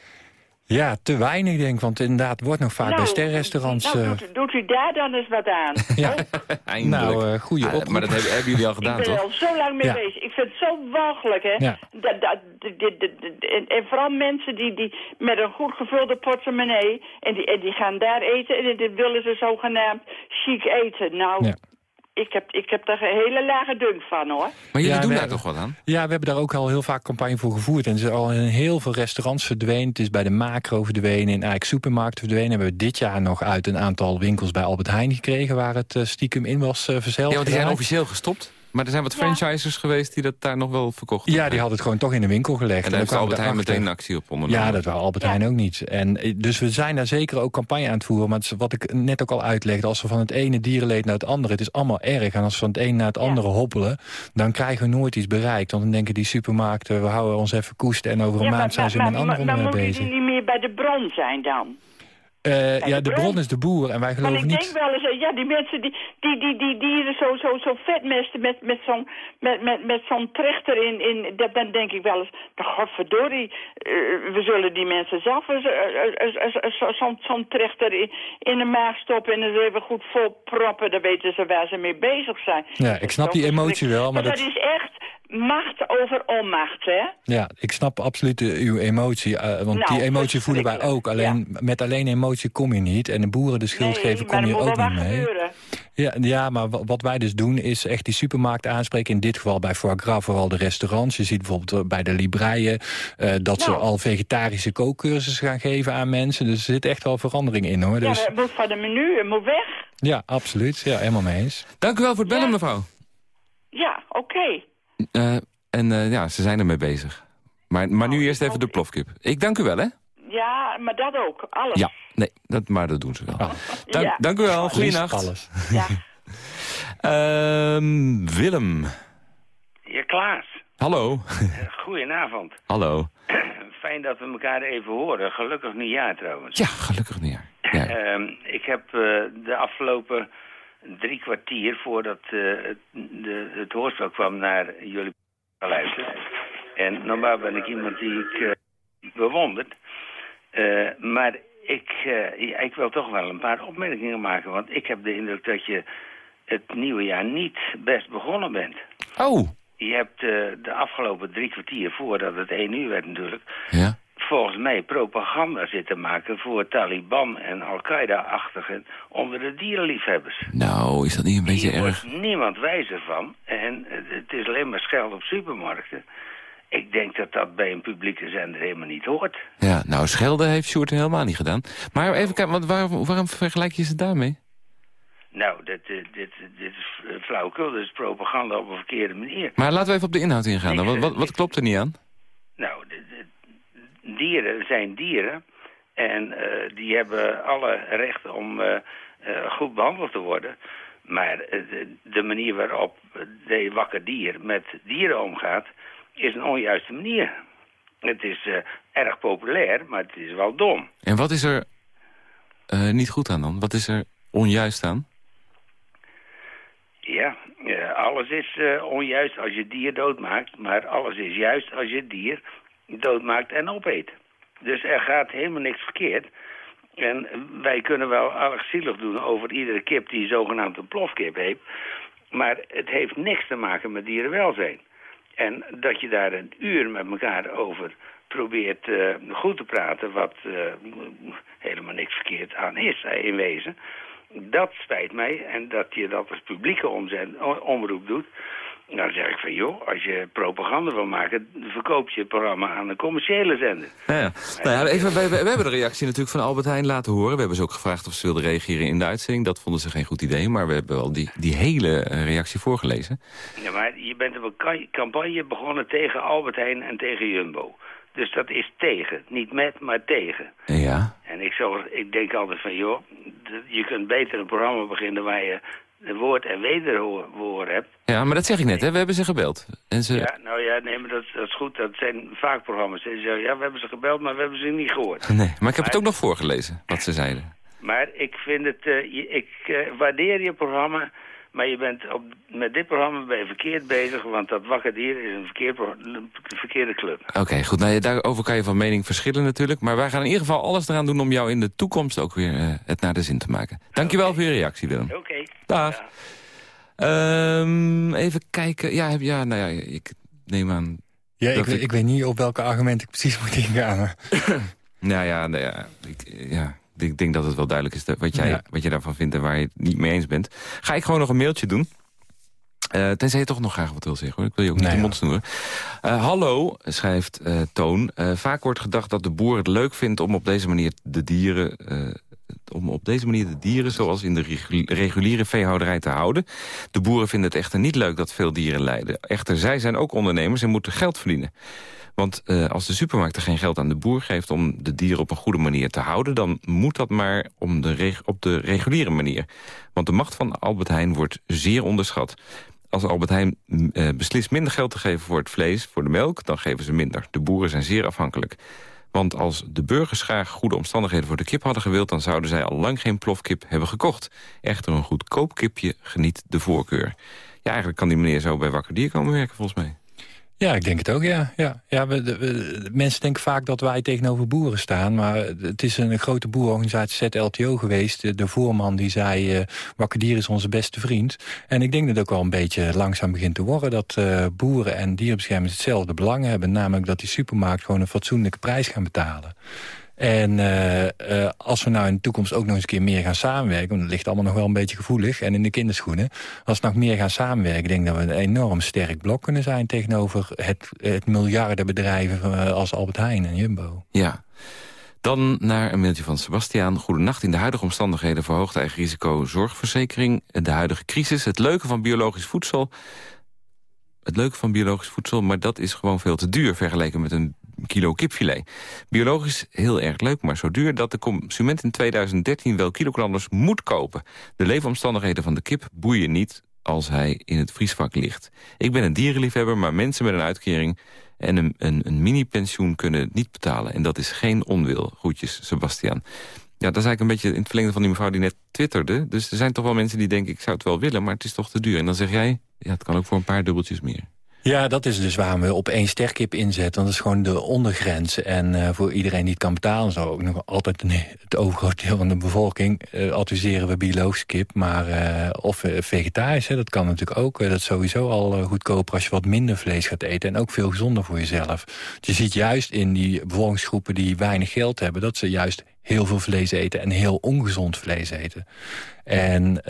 Ja, te weinig denk ik, want inderdaad wordt nog vaak bij sterrenrestaurants... Nou, eh, doet, doet u daar dan eens wat aan? ja, Eindelijk. nou, eh goede Ah, oproep. maar dat hebben, hebben jullie al gedaan, ik ben er toch? al zo lang mee Ja. bezig. Ik vind het zo walgelijk, hè. Ja. Dat, dat, dit- dit- dit- en, en vooral mensen die, die met een goed gevulde portemonnee... en die, en die gaan daar eten en dan willen ze zogenaamd chic eten. Nou, Ja. Ik, heb, ik heb daar een hele lage dunk van, hoor. Maar jullie Ja, doen daar toch wat aan? Ja, we hebben daar ook al heel vaak campagne voor gevoerd. En er is al in heel veel restaurants verdwenen. Het is bij de macro verdwenen, in eigenlijk supermarkten verdwenen. Hebben we dit jaar nog uit een aantal winkels bij Albert Heijn gekregen... waar het eh, stiekem in was uh, verzeld. Ja, want die zijn officieel gestopt. Maar er zijn wat Ja. franchisers geweest die dat daar nog wel verkochten. Ja, die had het gewoon toch in de winkel gelegd. En daar heeft dan Albert Heijn meteen een actie op ondernomen. Ja, dat wou Albert Ja. Heijn ook niet. En, eh, dus we zijn daar zeker ook campagne aan het voeren. Maar het is wat ik net ook al uitlegde... als we van het ene dierenleed naar het andere... het is allemaal erg. En als we van het een naar het Ja. andere hobbelen... dan krijgen we nooit iets bereikt. Want dan denken die supermarkten... we houden ons even koest en over een Ja, maand zijn ze met een ander maar, maar onderwerp moeten bezig. die niet meer bij de bron zijn dan? Eh, ja, de de bron. is de boer en wij geloven ik denk niet... wel eens, eh, ja, die mensen die, die, die, die dieren zo, zo, zo vetmesten met, met zo'n met, met, met zo'n trechter in, in dat, dan denk ik wel eens, de godverdorie, eh, we zullen die mensen zelf eens, zo- zo'n trechter in, in de maag stoppen en eens even goed vol proppen, dan weten ze waar ze mee bezig zijn. Ja, ik snap die emotie wel, maar dat... dat- is echt macht over onmacht, hè? Ja, ik snap absoluut uw emotie. eh, want Nou, die emotie voelen wij ook. Alleen met alleen emotie kom je niet. En de boeren de schuld nee, geven kom je ook niet mee. gebeuren. Ja, ja, maar wa- wat wij dus doen is echt die supermarkt aanspreken. In dit geval bij foie gras vooral de restaurants. Je ziet bijvoorbeeld eh, bij de Libreien eh, dat ze Nou. al vegetarische kookcursussen gaan geven aan mensen. Dus er zit echt wel verandering in hoor. Ja, Dus, het moet van de menu, het moet weg. ja, absoluut. Ja, helemaal mee eens. Dank u wel voor het bellen, Ja. mevrouw. Ja, oké. Eh, en eh, ja, ze zijn ermee bezig. Maar, maar nu eerst even de plofkip. Ik dank u wel, hè? Ja, maar dat ook. Alles. Ja, nee, dat, maar dat doen ze wel. Ah. Dank, Ja. dank u wel, goeienacht. alles. Ja. Ehm, Willem, Ja, Klaas. hallo. Goedenavond. hallo. Fijn dat we elkaar even horen. Gelukkig nieuwjaar trouwens. Ja, gelukkig niet. Ja. Ehm, ik heb eh, de afgelopen drie kwartier voordat eh, het, de, het hoorspel kwam naar jullie geluisterd. En normaal ben ik iemand die ik eh, bewondert. Eh, maar ik, ik wil toch wel een paar opmerkingen maken. Want ik heb de indruk dat je het nieuwe jaar niet best begonnen bent. Oh, Je hebt de afgelopen drie kwartier, voordat het één uur werd natuurlijk... ja. Volgens mij propaganda zitten maken voor Taliban en Al-Qaeda-achtigen... onder de dierenliefhebbers. Nou, is dat niet een beetje Hier erg? wordt niemand wijzer van. En eh, het is alleen maar scheld op supermarkten. Ik denk dat dat bij een publieke zender helemaal niet hoort. Ja, nou, schelden heeft Sjoerd helemaal niet gedaan. Maar even kijken, want waarom, waarom vergelijk je ze daarmee? Nou, dit, dit, dit, dit is eh, flauwekul, dit is propaganda op een verkeerde manier. Maar laten we even op de inhoud ingaan. dan. Wat, wat, wat Niks. klopt er niet aan? Nou, dieren zijn dieren. En eh, die hebben alle rechten om eh, eh, goed behandeld te worden. Maar de, manier waarop de wakker dier met dieren omgaat... is een onjuiste manier. Het is erg populair, maar het is wel dom. En wat is er niet goed aan dan? Wat is er onjuist aan? Ja, alles is onjuist als je dier doodmaakt, maar alles is juist als je dier doodmaakt en opeet. Dus er gaat helemaal niks verkeerd. En wij kunnen wel erg doen over iedere kip die zogenaamd een plofkip heeft. Maar het heeft niks te maken met dierenwelzijn. En dat je daar een uur met elkaar over probeert eh, goed te praten... wat eh, helemaal niks verkeerd aan is in wezen... Dat spijt mij. En dat je dat als publieke omroep doet... Dan zeg ik van, joh, als je propaganda wil maken... verkoop je het programma aan een commerciële zender. Ja, ja. Nou ja, even, we, hebben de reactie natuurlijk van Albert Heijn laten horen. We hebben ze ook gevraagd of ze wilden reageren in de uitzending. Dat vonden ze geen goed idee, maar we hebben wel die, die hele eh, reactie voorgelezen. Ja, maar je bent een campagne begonnen tegen Albert Heijn en tegen Jumbo. Dus dat is tegen. Niet met, maar tegen. Ja, En ik, zou, ik denk altijd van, joh, je kunt beter een programma beginnen... waar je woord- en wederhoor hebt. ja maar dat zeg ik net, hè. we hebben ze gebeld. En ze, Ja, nou ja, nee, maar dat, dat is goed. Dat zijn vaak programma's. Ze zeggen, ja, we hebben ze gebeld, maar we hebben ze niet gehoord. Nee, maar ik heb het ook nog voorgelezen, wat ze zeiden. Maar ik vind het, eh, ik eh, waardeer je programma, maar je bent op, met dit programma ben je verkeerd bezig, want dat Wakker Dier is een, verkeerd, pro- een verkeerde club. Oké, goed. Nou, daarover kan je van mening verschillen natuurlijk. Maar wij gaan in ieder geval alles eraan doen om jou in de toekomst ook weer eh, het naar de zin te maken. Dankjewel voor je reactie, Willem. Oké. Dag. Ehm, even kijken. Ja, heb, ja, nou ja, ik neem aan... Ja, ik, weet- ik- ik weet niet op welke argument ik precies moet ingaan. Nou ja, nou ja, ik, ja, ik denk dat het wel duidelijk is wat, jij, Ja. wat je daarvan vindt en waar je het niet mee eens bent. Ga ik gewoon nog een mailtje doen. Eh, tenzij je toch nog graag wat wil zeggen, hoor. Ik wil je ook niet Nee, de mond snoeren. Eh, hallo, schrijft eh, Toon. Vaak wordt gedacht dat de boer het leuk vindt om op deze manier de dieren... om op deze manier de dieren, zoals in de regu- reguliere veehouderij, te houden. De boeren vinden het echter niet leuk dat veel dieren lijden. Echter, zij zijn ook ondernemers en moeten geld verdienen. Want eh, als de supermarkt er geen geld aan de boer geeft... om de dieren op een goede manier te houden... dan moet dat maar om de op de reguliere manier. Want de macht van Albert Heijn wordt zeer onderschat. Als Albert Heijn mm, eh, beslist minder geld te geven voor het vlees, voor de melk... dan geven ze minder. De boeren zijn zeer afhankelijk. Want als de burgers graag goede omstandigheden voor de kip hadden gewild... dan zouden zij al lang geen plofkip hebben gekocht. Echter, een goedkoop kipje geniet de voorkeur. Ja, eigenlijk kan die meneer zo bij Wakker Dier komen werken, volgens mij. Ja, ik denk het ook, ja. ja. ja mensen denken vaak dat wij tegenover boeren staan... maar het is een grote boerenorganisatie ZLTO geweest. De, de voorman die zei, eh Wakker Dier is onze beste vriend. En ik denk dat het ook wel een beetje langzaam begint te worden... dat eh, boeren en dierenbeschermers hetzelfde belang hebben. Namelijk dat die supermarkt gewoon een fatsoenlijke prijs gaan betalen. En eh, eh, als we nou in de toekomst ook nog eens een keer meer gaan samenwerken... want het ligt allemaal nog wel een beetje gevoelig en in de kinderschoenen... als we nog meer gaan samenwerken, denk ik dat we een enorm sterk blok kunnen zijn... tegenover het, het miljardenbedrijven eh, als Albert Heijn en Jumbo. Ja. Dan naar een mailtje van Sebastiaan. Goedenacht. In de huidige omstandigheden verhoogt eigen risico zorgverzekering. De huidige crisis. Het leuke van biologisch voedsel. Het leuke van biologisch voedsel, maar dat is gewoon veel te duur... vergeleken met een kilo kipfilet. Biologisch heel erg leuk, maar zo duur... dat de consument in 2013 wel kilogramers moet kopen. De leefomstandigheden van de kip boeien niet als hij in het vriesvak ligt. Ik ben een dierenliefhebber, maar mensen met een uitkering... en een, een, een mini-pensioen kunnen het niet betalen. En dat is geen onwil. Groetjes, Sebastian. Ja, dat is eigenlijk een beetje in het verlengde van die mevrouw die net twitterde. Dus er zijn toch wel mensen die denken, ik zou het wel willen, maar het is toch te duur. En dan zeg jij, ja, het kan ook voor een paar dubbeltjes meer. Ja, dat is dus waarom we op één sterkip inzetten. Want dat is gewoon de ondergrens. En eh, voor iedereen die het kan betalen... zou ook nog altijd het overgrote deel van de bevolking... eh, adviseren we biologische kip. Maar, eh, of vegetarisch, dat kan natuurlijk ook. Dat is sowieso al goedkoper als je wat minder vlees gaat eten. En ook veel gezonder voor jezelf. Dus je ziet juist in die bevolkingsgroepen die weinig geld hebben... dat ze juist heel veel vlees eten en heel ongezond vlees eten. En...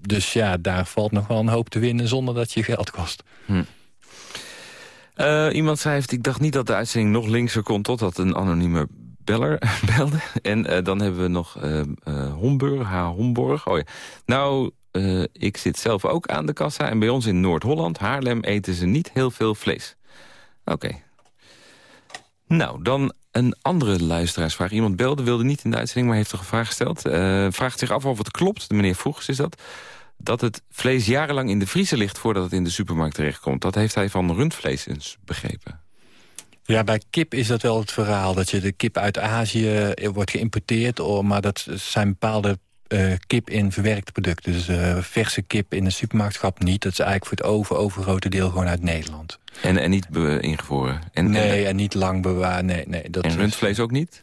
dus ja, daar valt nog wel een hoop te winnen zonder dat je geld kost. Eh, iemand schrijft, ik dacht niet dat de uitzending nog linkser kon... totdat een anonieme beller belde. En eh, dan hebben we nog eh Homburg, H. Homborg. Oh ja. Nou, ik zit zelf ook aan de kassa... en bij ons in Noord-Holland, Haarlem, eten ze niet heel veel vlees. Oké. Nou, dan een andere luisteraarsvraag. Iemand belde, wilde niet in de uitzending, maar heeft toch een vraag gesteld. Eh, vraagt zich af of het klopt, de meneer Vroegs is dat... dat het vlees jarenlang in de vriezer ligt voordat het in de supermarkt terechtkomt. Dat heeft hij van rundvlees eens begrepen. Ja, bij kip is dat wel het verhaal. Dat je de kip uit Azië wordt geïmporteerd... oh, maar dat zijn bepaalde eh, kip in verwerkte producten. Dus eh, verse kip in de supermarktschap niet. Dat is eigenlijk voor het over, overgrote deel gewoon uit Nederland. En, en niet ingevroren. En, nee, en, en niet lang bewaren. Nee, nee, dat en is- rundvlees ook niet?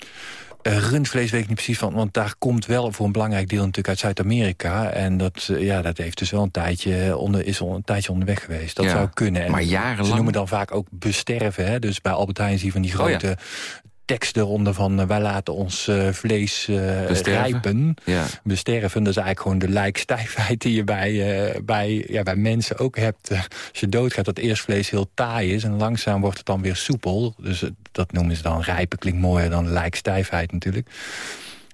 Eh, rundvlees weet ik niet precies van, want daar komt wel voor een belangrijk deel natuurlijk uit Zuid-Amerika. En dat, ja, dat heeft dus wel een tijdje, onder, is al een tijdje onderweg geweest. Dat Ja, zou kunnen. En maar jarenlang? Ze noemen dan vaak ook besterven. Hè? Dus bij Albert Heijn zie je van die Oh ja. Tekst eronder van... eh, wij laten ons eh, vlees eh, Besterven? rijpen. Ja. Besterven, dat is eigenlijk gewoon de lijkstijfheid die je bij, bij, ja, bij mensen ook hebt. Als je doodgaat, dat eerst vlees heel taai is... en langzaam wordt het dan weer soepel. Dus dat noemen ze dan rijpen, klinkt mooier dan lijkstijfheid natuurlijk.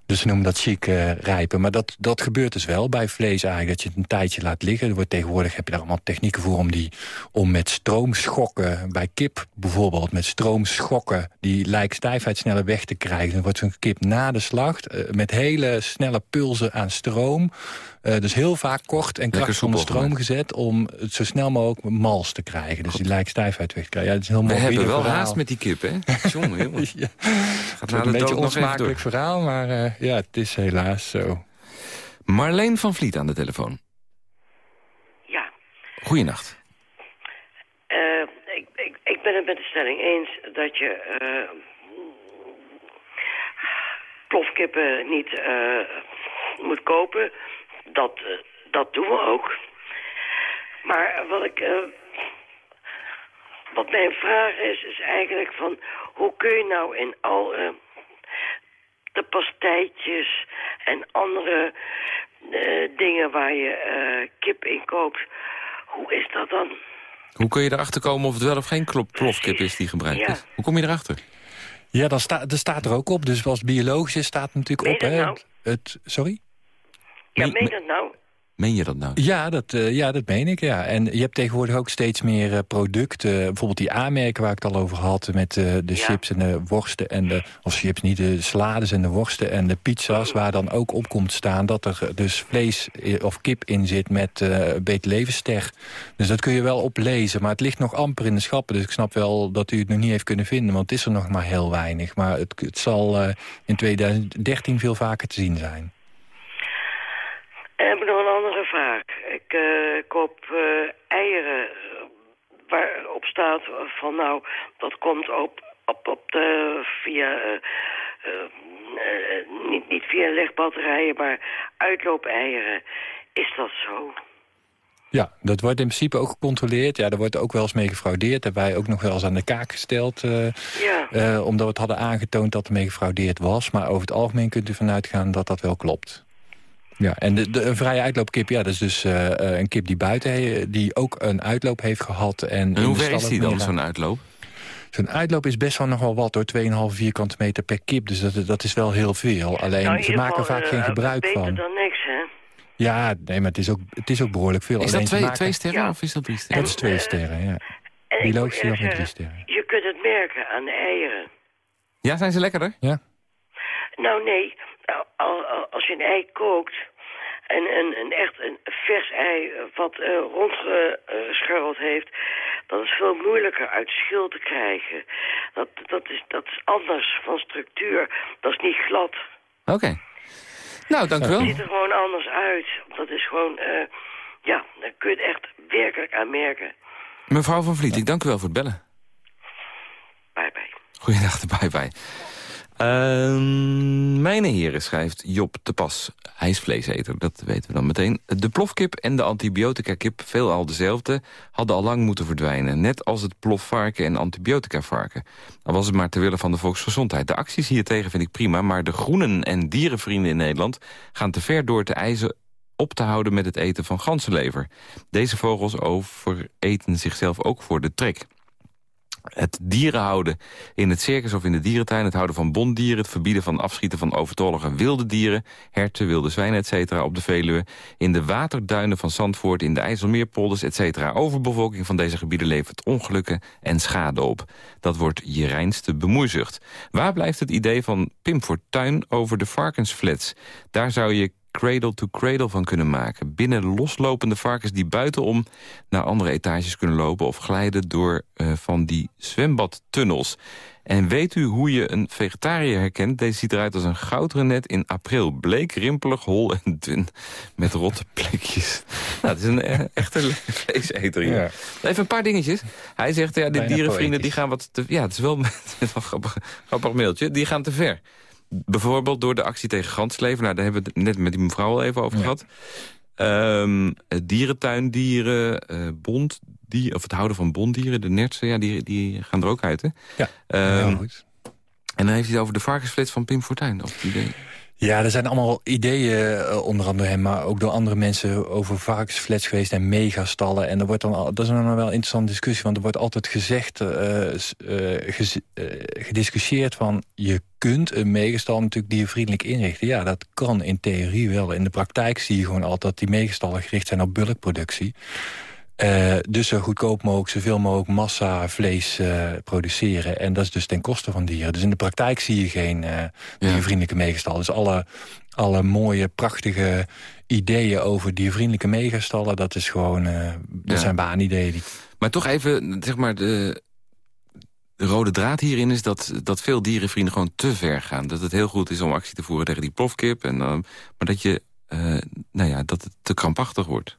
Dus ze noemen dat chic eh, rijpen. Maar dat, dat gebeurt dus wel bij vlees eigenlijk. Dat je het een tijdje laat liggen. Wordt tegenwoordig heb je daar allemaal technieken voor om, die, om met stroomschokken... bij kip bijvoorbeeld, met stroomschokken... die lijkstijfheid sneller weg te krijgen. Dan wordt zo'n kip na de slacht eh, met hele snelle pulsen aan stroom... eh, dus heel vaak kort en krachtig onder soepel stroom gezet... om het zo snel mogelijk mals te krijgen. Dus die lijkstijfheid weg te krijgen. Ja, dat is een heel We hebben wel verhaal. haast met die kip, hè? Jongen, jongen. Ja. Gaat Het de een beetje onsmakelijk verhaal, maar eh, ja, het is helaas zo. Marleen van Vliet aan de telefoon. Ja, Goeienacht. eh, ik, ik, ik ben het met de stelling eens dat je eh plofkippen niet eh, moet kopen. Dat, eh, dat doen we ook. Maar wat ik... eh, wat mijn vraag is, is eigenlijk van... hoe kun je nou in al eh, de pastijtjes en andere eh, dingen waar je eh, kip in koopt... hoe is dat dan? Hoe kun je erachter komen of het wel of geen klop- plofkip is die gebruikt Ja. is? Hoe kom je erachter? Ja, dan sta, dat staat er ook op. Dus als biologisch is, staat het natuurlijk Meen op. dat hè. nou? Het, sorry? Ja, Meen- dat nou? Meen je dat nou? Ja dat, eh, ja, dat meen ik, ja. En je hebt tegenwoordig ook steeds meer eh, producten. Bijvoorbeeld die aanmerken waar ik het al over had... met eh, de Ja. chips en de worsten en de... of chips niet, de salades en de worsten en de pizza's... waar dan ook op komt staan dat er dus vlees eh, of kip in zit... met eh beetlevenster. Dus dat kun je wel oplezen. Maar het ligt nog amper in de schappen. Dus ik snap wel dat u het nog niet heeft kunnen vinden... want het is er nog maar heel weinig. Maar het, het zal eh, in 2013 veel vaker te zien zijn. En heb nog een andere vraag. Ik eh, koop eh, eieren eh, waarop staat van nou, dat komt op, op, op de via eh, eh, eh, niet, niet via legbatterijen, maar uitloopeieren. Is dat zo? Ja, dat wordt in principe ook gecontroleerd. Ja, daar wordt ook wel eens mee gefraudeerd. Hebben wij ook nog wel eens aan de kaak gesteld. eh, Ja. eh, omdat we het hadden aangetoond dat er mee gefraudeerd was. Maar over het algemeen kunt u vanuit gaan dat dat wel klopt. Ja, en de, de, een vrije uitloopkip, ja, dat is dus eh, eh, een kip die buiten he- die ook een uitloop heeft gehad. En, En hoe ver is die dan, zo'n uitloop? Zo'n uitloop is best wel nog wel wat hoor, 2,5 vierkante meter per kip. Dus dat, dat is wel heel veel. Alleen, Nou, ze maken er geval, vaak eh, geen gebruik beter van. dan niks, hè? Ja, nee, maar het is ook, het is ook behoorlijk veel. Is Alleen dat twee, maken- twee sterren Ja. of is dat drie sterren? Dat is twee sterren, ja. Biologisch nog met drie sterren. Je kunt het merken aan de eieren. Ja, zijn ze lekkerder? Ja. Nou nee, als je een ei kookt en een, een echt een vers ei wat rondgescharreld heeft, dat is veel moeilijker uit schil te krijgen. Dat, dat, is, dat is anders van structuur. Dat is niet glad. Oké. Nou, dank u Het wel. ziet er gewoon anders uit. Dat is gewoon, eh, ja, daar kun je het echt werkelijk aan merken. Mevrouw van Vliet, ik dank u wel voor het bellen. Bye bye. Goeiedag, bye bye. Ehm mijn heren, schrijft Job te Pas. Hij is vleeseter, dat weten we dan meteen. De plofkip en de antibiotica-kip, veelal dezelfde... hadden al lang moeten verdwijnen. Net als het plofvarken en antibiotica-varken. Al was het maar ter wille van de volksgezondheid. De acties hiertegen vind ik prima... maar de groenen- en dierenvrienden in Nederland... gaan te ver door te eisen op te houden met het eten van ganzenlever. Deze vogels overeten zichzelf ook voor de trek het dieren houden in het circus of in de dierentuin... het houden van bonddieren, het verbieden van afschieten van overtollige wilde dieren... herten, wilde zwijnen, etc. op de Veluwe... in de waterduinen van Zandvoort, in de IJsselmeerpolders, etc. Overbevolking van deze gebieden levert ongelukken en schade op. Dat wordt je reinste bemoeizucht. Waar blijft het idee van Pim Fortuyn over de varkensflats? Daar zou je cradle-to-cradle van kunnen maken. Binnen loslopende varkens die buitenom naar andere etages kunnen lopen... of glijden door eh, van die zwembadtunnels. En weet u hoe je een vegetariër herkent? Deze ziet eruit als een goudrenet in april. Bleek, rimpelig, hol en dun. Met rotte plekjes. nou, het is een eh, echte vleeseter hier. Ja. Even een paar dingetjes. Hij zegt, ja, de dierenvrienden die gaan wat te... Ja, het is wel een grappig, grappig mailtje. Die gaan te ver. Bijvoorbeeld door de actie tegen gansleven. Nou, daar hebben we het net met die mevrouw al even over Ja. gehad. Ehm, dierentuindieren, eh bond, die, of het houden van bonddieren, de nertsen, ja, die, die gaan er ook uit, hè? Ja, goed. en dan heeft hij het over de varkensflits van Pim Fortuyn. Of het idee. Ja, er zijn allemaal ideeën, eh, onder andere hem, maar ook door andere mensen over varkensflats geweest en megastallen. En er wordt dan, al- dat is dan wel interessante discussie, want er wordt altijd gezegd, eh, eh, gediscussieerd van je kunt een megastal natuurlijk diervriendelijk inrichten. Ja, dat kan in theorie wel. In de praktijk zie je gewoon altijd dat die megastallen gericht zijn op bulkproductie. Eh, dus zo goedkoop mogelijk, zoveel mogelijk massa vlees eh, produceren. En dat is dus ten koste van dieren. Dus in de praktijk zie je geen eh diervriendelijke megastallen. Dus alle, alle mooie, prachtige ideeën over diervriendelijke megastallen... dat is gewoon, dat Ja. zijn baanideeën. Die... Maar toch even, zeg maar, de, de rode draad hierin is dat, dat veel dierenvrienden gewoon te ver gaan. Dat het heel goed is om actie te voeren tegen die plofkip. En, maar dat, je, nou ja, dat het te krampachtig wordt.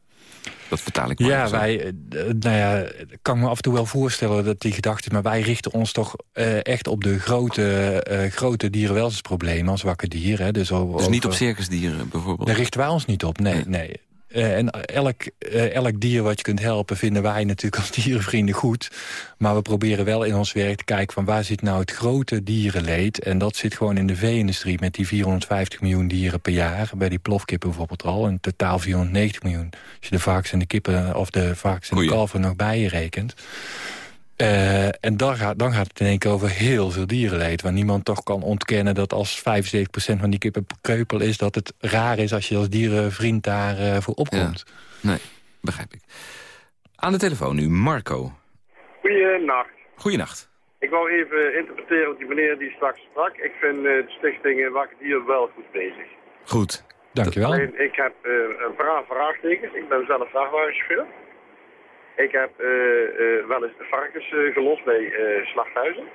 Dat vertaal ik maar Ja, wij, eh, eh, nou ja, kan me af en toe wel voorstellen dat die gedachte is... maar wij richten ons toch eh, echt op de grote, eh, grote dierenwelzijnsproblemen als wakker dier. Hè. Dus, over, Dus niet op circusdieren bijvoorbeeld. Daar richten wij ons niet op, nee. nee. Eh, en elk, eh, elk dier wat je kunt helpen vinden wij natuurlijk als dierenvrienden goed. Maar we proberen wel in ons werk te kijken van waar zit nou het grote dierenleed. En dat zit gewoon in de vee-industrie met die 450 miljoen dieren per jaar. Bij die plofkippen bijvoorbeeld al. In totaal 490 miljoen. Als je de varkens en de kippen of de varkens en de kalveren nog bij je rekent. Eh, en dan gaat, dan gaat het in één keer over heel veel dierenleed. Waar niemand toch kan ontkennen dat als 75% van die kippen kreupel is... dat het raar is als je als dierenvriend daarvoor voor opkomt. Nee, begrijp ik. Aan de telefoon nu, Marco. Goeienacht. Goeienacht. Ik wou even interpreteren wat die meneer die straks sprak. Ik vind eh, de stichting uh, Wakker Dier wel goed bezig. Goed. Dankjewel. Alleen, ik heb eh, een paar vraagtekens. Ik ben zelf vrachtwagenchauffeur. Ik heb eh, eh, wel eens varkens eh, gelost bij slachthuizen.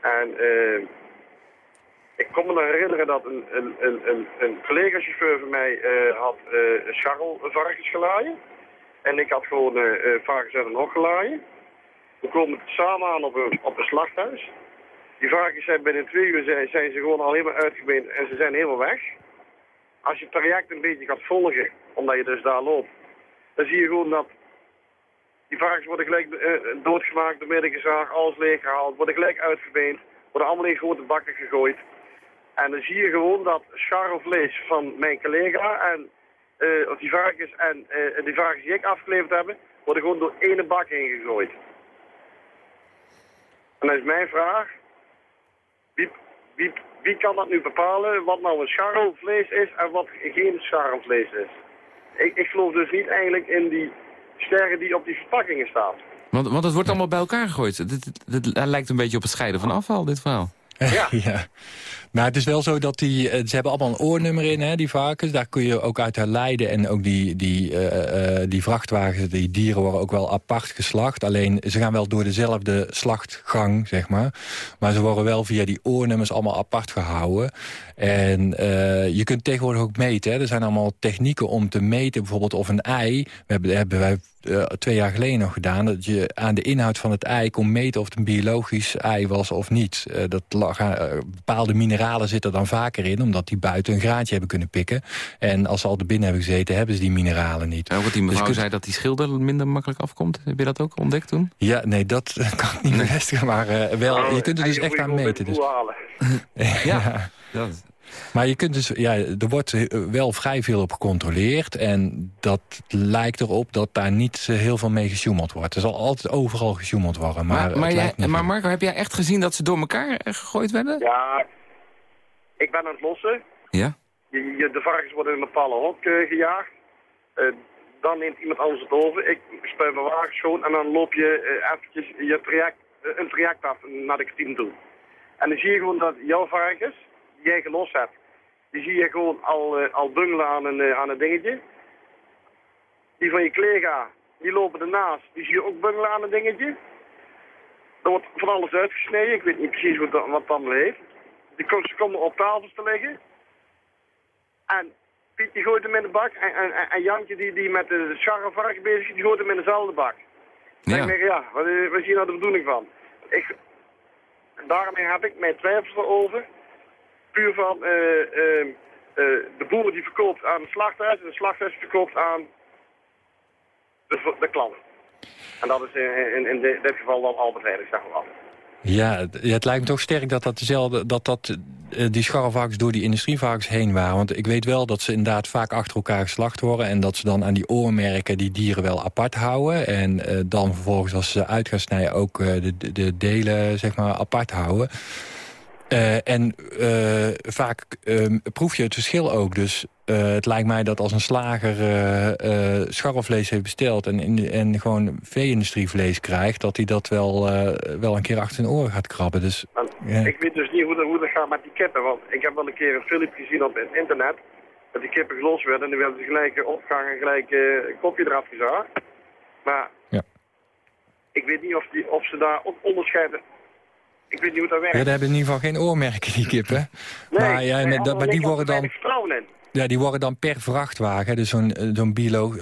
En ik kon me herinneren dat een, een, een, een, collega-chauffeur van mij had scharrelvarkens gelaaien. En ik had gewoon varkens uit een hok gelaaien. We komen samen aan op een, op een slachthuis. Die varkens zijn binnen twee uur zijn, zijn ze gewoon al helemaal uitgebeend en ze zijn helemaal weg. Als je het traject een beetje gaat volgen, omdat je dus daar loopt, dan zie je gewoon dat die varkens worden gelijk eh, doodgemaakt, door midden gezaagd, alles leeggehaald, worden gelijk uitgebeend, worden allemaal in grote bakken gegooid. En dan zie je gewoon dat scharrelvlees van mijn collega en eh, of die varkens en eh, die varkens die ik afgeleverd heb, worden gewoon door ene bak heen gegooid. En dan is mijn vraag, wie, wie, wie kan dat nu bepalen wat nou een scharrelvlees is en wat geen scharrelvlees is? Ik, ik geloof dus niet eigenlijk in die sterren die op die verpakkingen staan. Want, want het wordt allemaal bij elkaar gegooid. Dit, dit, dit lijkt een beetje op het scheiden van afval, dit verhaal. Ja. ja. Maar het is wel zo dat die... eh, Ze hebben allemaal een oornummer in, hè, die varkens. Daar kun je ook uit herleiden. En ook die, die, eh, eh, die vrachtwagens, die dieren worden ook wel apart geslacht. Alleen, ze gaan wel door dezelfde slachtgang, zeg maar. Maar ze worden wel via die oornummers allemaal apart gehouden. En je kunt tegenwoordig ook meten. Hè. Er zijn allemaal technieken om te meten, bijvoorbeeld of een ei... We hebben, hebben wij twee jaar geleden nog gedaan... dat je aan de inhoud van het ei kon meten of het een biologisch ei was of niet. Dat lag bepaalde mineralen zitten dan vaker in... omdat die buiten een graadje hebben kunnen pikken. En als ze al te binnen hebben gezeten, hebben ze die mineralen niet. Ja, wat die Dus je mevrouw zei dat die schilder minder makkelijk afkomt. Heb je dat ook ontdekt toen? Ja, nee, dat kan ik niet bevestigen. Maar eh, wel, Nou, je kunt er dus echt aan meten. met Dus. ja. Dat, Maar je kunt dus, ja, er wordt eh, wel vrij veel op gecontroleerd. En dat lijkt erop dat daar niet heel veel mee gesjoemeld wordt. Er zal altijd overal gesjoemeld worden. Maar, maar, maar, jij, lijkt niet maar veel. Marco, heb jij echt gezien dat ze door elkaar eh, gegooid werden? Ja, ik ben aan het lossen. Ja. Je- de varkens worden in een bepaalde hok eh, gejaagd. Eh, dan neemt iemand anders het over. Ik spuit mijn wagen schoon en dan loop je eh, eventjes je traject, een traject af naar de kantine toe. En dan zie je gewoon dat jouw varkens, die jij gelost hebt, die zie je gewoon al, al bungelen aan een, aan een dingetje. Die van je collega, die lopen ernaast, die zie je ook bungelen aan een dingetje. Er wordt van alles uitgesneden, ik weet niet precies wat dat, wat dat allemaal heeft. Die ze komen op tafels te liggen. En Piet die gooit hem in de bak. En, en, en- en Jantje die, die met de scharrevark bezig is, die gooit hem in dezelfde bak. Ja. ik, ja, wat, is- wat is hier nou de bedoeling van? Ik, daarmee heb ik mijn twijfels erover. Puur van eh, eh, eh, de boer die verkoopt aan het slachthuis en de slachthuis verkoopt aan de, de klant. En dat is in, in, in dit geval dan Albert Heijn, zeg maar. Ja, het, lijkt me toch sterk dat dat dezelfde, dat, dat eh, die scharrevarkens door die industrievarkens heen waren. Want ik weet wel dat ze inderdaad vaak achter elkaar geslacht worden. En dat ze dan aan die oormerken die dieren wel apart houden. En eh, dan vervolgens als ze uit gaan snijden ook eh, de, de delen zeg maar apart houden. Eh, en eh, vaak eh, proef je het verschil ook. Dus eh, het lijkt mij dat als een slager scharrelvlees heeft besteld... en, in- en gewoon vee-industrievlees krijgt... dat hij dat wel, wel een keer achter zijn oren gaat krabben. Dus. Ik weet dus niet hoe dat, hoe dat gaat met die kippen. Want ik heb wel een keer een filmpje gezien op het internet. Dat die kippen gelost werden. En die werden ze gelijk eh, opgehangen en gelijk een kopje eraf gezaagd. Maar Ja. ik weet niet of, die, of ze daar onderscheiden. Ik weet niet hoe dat werkt. Ja, hebben in ieder geval geen oormerken, die kippen. Nee, maar, ja, nee, dat- maar die worden dan... Ja, die worden dan per vrachtwagen. Dus zo'n eh, zo'n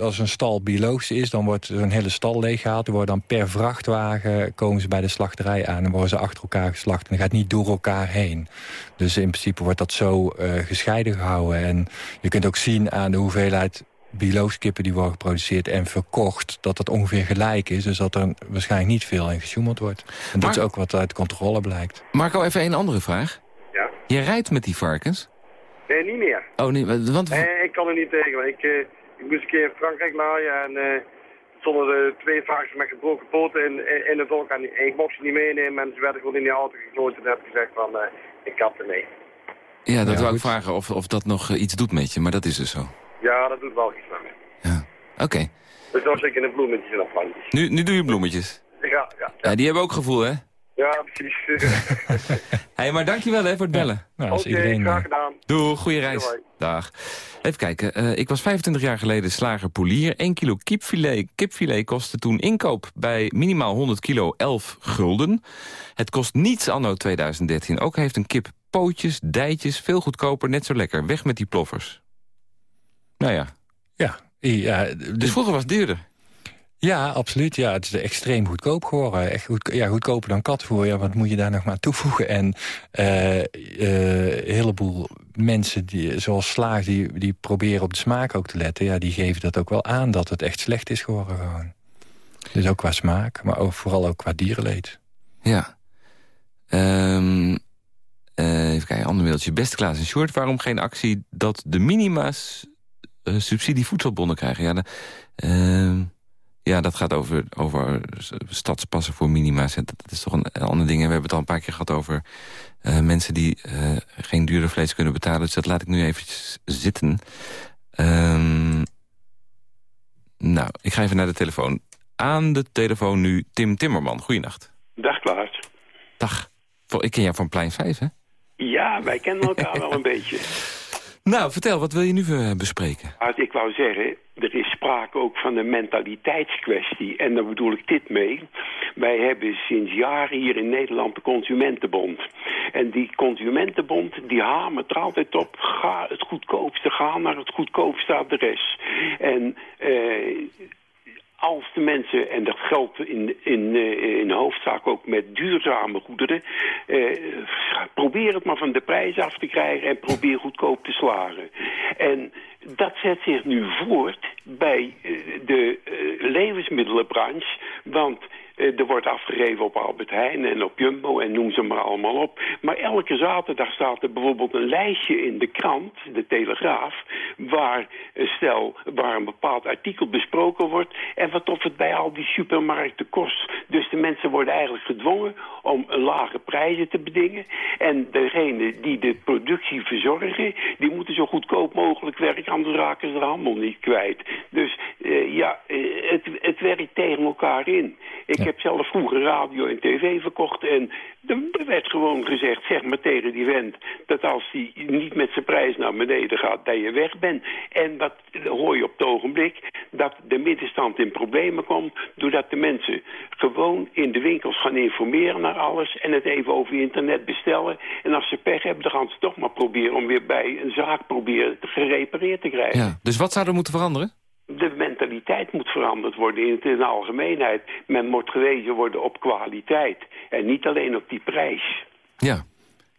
als een stal biologisch is, dan wordt zo'n hele stal leeggehaald. Die worden dan per vrachtwagen, komen ze bij de slachterij aan... en worden ze achter elkaar geslacht. En dat gaat niet door elkaar heen. Dus in principe wordt dat zo eh, gescheiden gehouden. En je kunt ook zien aan de hoeveelheid biologische kippen die worden geproduceerd en verkocht... dat dat ongeveer gelijk is. Dus dat er waarschijnlijk niet veel in gesjoemeld wordt. En dat is ook wat uit controle blijkt. Marco, even een andere vraag. Ja. Je rijdt met die varkens? Nee, niet meer. Oh nee, want... Nee, ik kan er niet tegen. Ik, eh, ik moest een keer in Frankrijk laaien en eh, er stonden er twee varkens met gebroken poten in, in, in het hok. En ik mocht ze niet meenemen en ze werden gewoon in die auto gegooid en heb gezegd van eh, ik kap ermee. Ja, dat Ja, wou ik vragen of, of dat nog eh, iets doet met je, maar dat is dus zo. Ja, dat doet wel iets met me. Oké, Dus dan zit ik in de bloemetjes en de plantjes. nu, nu doe je bloemetjes. Ja, ja, ja. Ja, die hebben ook gevoel, hè? Ja, precies. Hé, hey, maar dankjewel hè, voor het bellen. Nou, Oké, als iedereen, graag eh, gedaan. Doei, goede reis. Doei. Dag. Even kijken, eh, ik was 25 jaar geleden slager polier. 1 kilo kipfilet, kipfilet kostte toen inkoop bij minimaal 100 kilo 11 gulden. Het kost niets anno 2013. Ook heeft een kip pootjes, dijtjes, veel goedkoper, net zo lekker. Weg met die ploffers. Nou ja, ja, ja, dus vroeger was het duurder. Ja, absoluut. Ja, het is extreem goedkoop geworden. Echt goed, ja, goedkoper dan katvoer. Ja, wat moet je daar nog maar toevoegen? En eh, eh, een heleboel mensen, die, zoals slaag, die, die proberen op de smaak ook te letten. Ja, die geven dat ook wel aan dat het echt slecht is geworden gewoon. Dus ook qua smaak, maar ook, vooral ook qua dierenleed. Ja. Ehm, eh, even kijken, ander mailtje. Beste Klaas en Short, waarom geen actie dat de minima's subsidie voedselbonnen krijgen? Ja, de, ehm, ja dat gaat over, over stadspassen voor minima's. Dat, dat is toch een, ander ding. En we hebben het al een paar keer gehad over eh, mensen die eh, geen duurder vlees kunnen betalen. Dus dat laat ik nu even zitten. Ehm, nou, ik ga even naar de telefoon. Aan de telefoon nu Tim Timmerman. Goeienacht. Dag Klaas. Dag. Ik ken jou van Plein 5, hè? Ja, wij kennen elkaar wel een beetje. Nou, vertel, wat wil je nu eh, bespreken? Als ik wou zeggen, er is sprake ook van een mentaliteitskwestie. En daar bedoel ik dit mee. Wij hebben sinds jaren hier in Nederland de Consumentenbond. En die Consumentenbond die hamert er altijd op... ga het goedkoopste, ga naar het goedkoopste adres. En... eh als de mensen, en dat geldt in, in, eh, in hoofdzaak ook met duurzame goederen... eh, probeer het maar van de prijs af te krijgen en probeer goedkoop te slagen. En dat zet zich nu voort bij eh, de eh, levensmiddelenbranche, want... eh, er wordt afgegeven op Albert Heijn en op Jumbo en noem ze maar allemaal op. Maar elke zaterdag staat er bijvoorbeeld een lijstje in de krant, de Telegraaf... waar, stel, waar een bepaald artikel besproken wordt... en wat of het bij al die supermarkten kost. Dus de mensen worden eigenlijk gedwongen om lage prijzen te bedingen. En degene die de productie verzorgen... die moeten zo goedkoop mogelijk werken, anders raken ze de handel niet kwijt. Dus eh, ja, eh, het, werkt tegen elkaar in. Heb zelf vroeger radio en tv verkocht en er werd gewoon gezegd, zeg maar tegen die vent, dat als hij niet met zijn prijs naar beneden gaat, dat je weg bent. En dat hoor je op het ogenblik, dat de middenstand in problemen komt, doordat de mensen gewoon in de winkels gaan informeren naar alles en het even over internet bestellen. En als ze pech hebben, dan gaan ze toch maar proberen om weer bij een zaak proberen te gerepareerd te krijgen. Ja. Dus wat zou er moeten veranderen? De mentaliteit moet veranderd worden in, de algemeenheid. Men moet gewezen worden op kwaliteit en niet alleen op die prijs. Ja.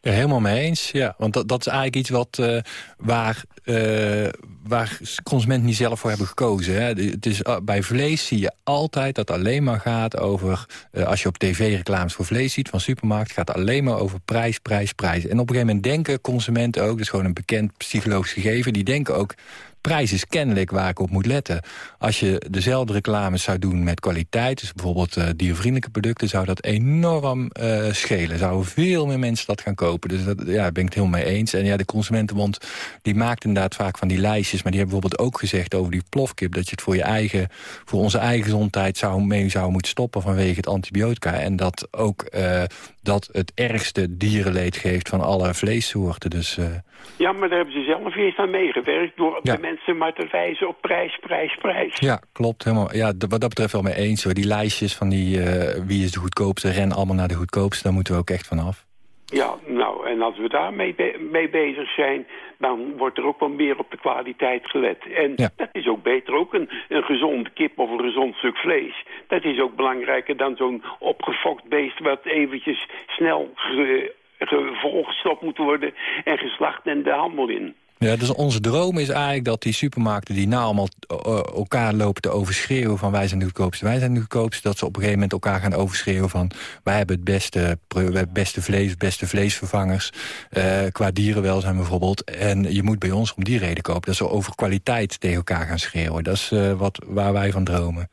Ja, helemaal mee eens. Ja, want dat, dat is eigenlijk iets wat, eh, waar, eh, waar consumenten niet zelf voor hebben gekozen. Hè. Het is, uh, bij vlees zie je altijd dat het alleen maar gaat over... eh, als je op tv reclames voor vlees ziet van supermarkt... gaat het alleen maar over prijs, prijs, prijs. En op een gegeven moment denken consumenten ook... dat is gewoon een bekend psychologisch gegeven... die denken ook prijs is kennelijk waar ik op moet letten. Als je dezelfde reclames zou doen met kwaliteit... dus bijvoorbeeld eh, diervriendelijke producten... zou dat enorm eh, schelen. Zouden veel meer mensen dat gaan kopen. Dus ja, daar ben ik het helemaal mee eens. En ja, de Consumentenbond die maakt inderdaad vaak van die lijstjes... maar die hebben bijvoorbeeld ook gezegd over die plofkip... dat je het voor je eigen, voor onze eigen gezondheid zou, mee zou moeten stoppen... vanwege het antibiotica. En dat ook eh, dat het ergste dierenleed geeft van alle vleessoorten. Dus... Ja, maar daar hebben ze zelf eerst aan meegewerkt... door Ja. de mensen maar te wijzen op prijs, prijs, prijs. Ja, klopt. Helemaal. Ja, wat dat betreft wel mee eens. Hoor. Die lijstjes van die, eh, wie is de goedkoopste, ren allemaal naar de goedkoopste. Daar moeten we ook echt vanaf. Ja, nou, en als we daarmee be- mee bezig zijn... dan wordt er ook wel meer op de kwaliteit gelet. En dat is ook beter. Ook een, een gezonde kip of een gezond stuk vlees. Dat is ook belangrijker dan zo'n opgefokt beest... wat eventjes snel volgestopt moet worden... en geslacht en de handel in. Ja, dus onze droom is eigenlijk dat die supermarkten die nou allemaal eh, elkaar lopen te overschreeuwen van wij zijn de goedkoopste, wij zijn de goedkoopste, dat ze op een gegeven moment elkaar gaan overschreeuwen van wij hebben het beste, beste vlees, beste vleesvervangers, eh, qua dierenwelzijn bijvoorbeeld. En je moet bij ons om die reden kopen. Dat ze over kwaliteit tegen elkaar gaan schreeuwen. Dat is eh, wat, waar wij van dromen.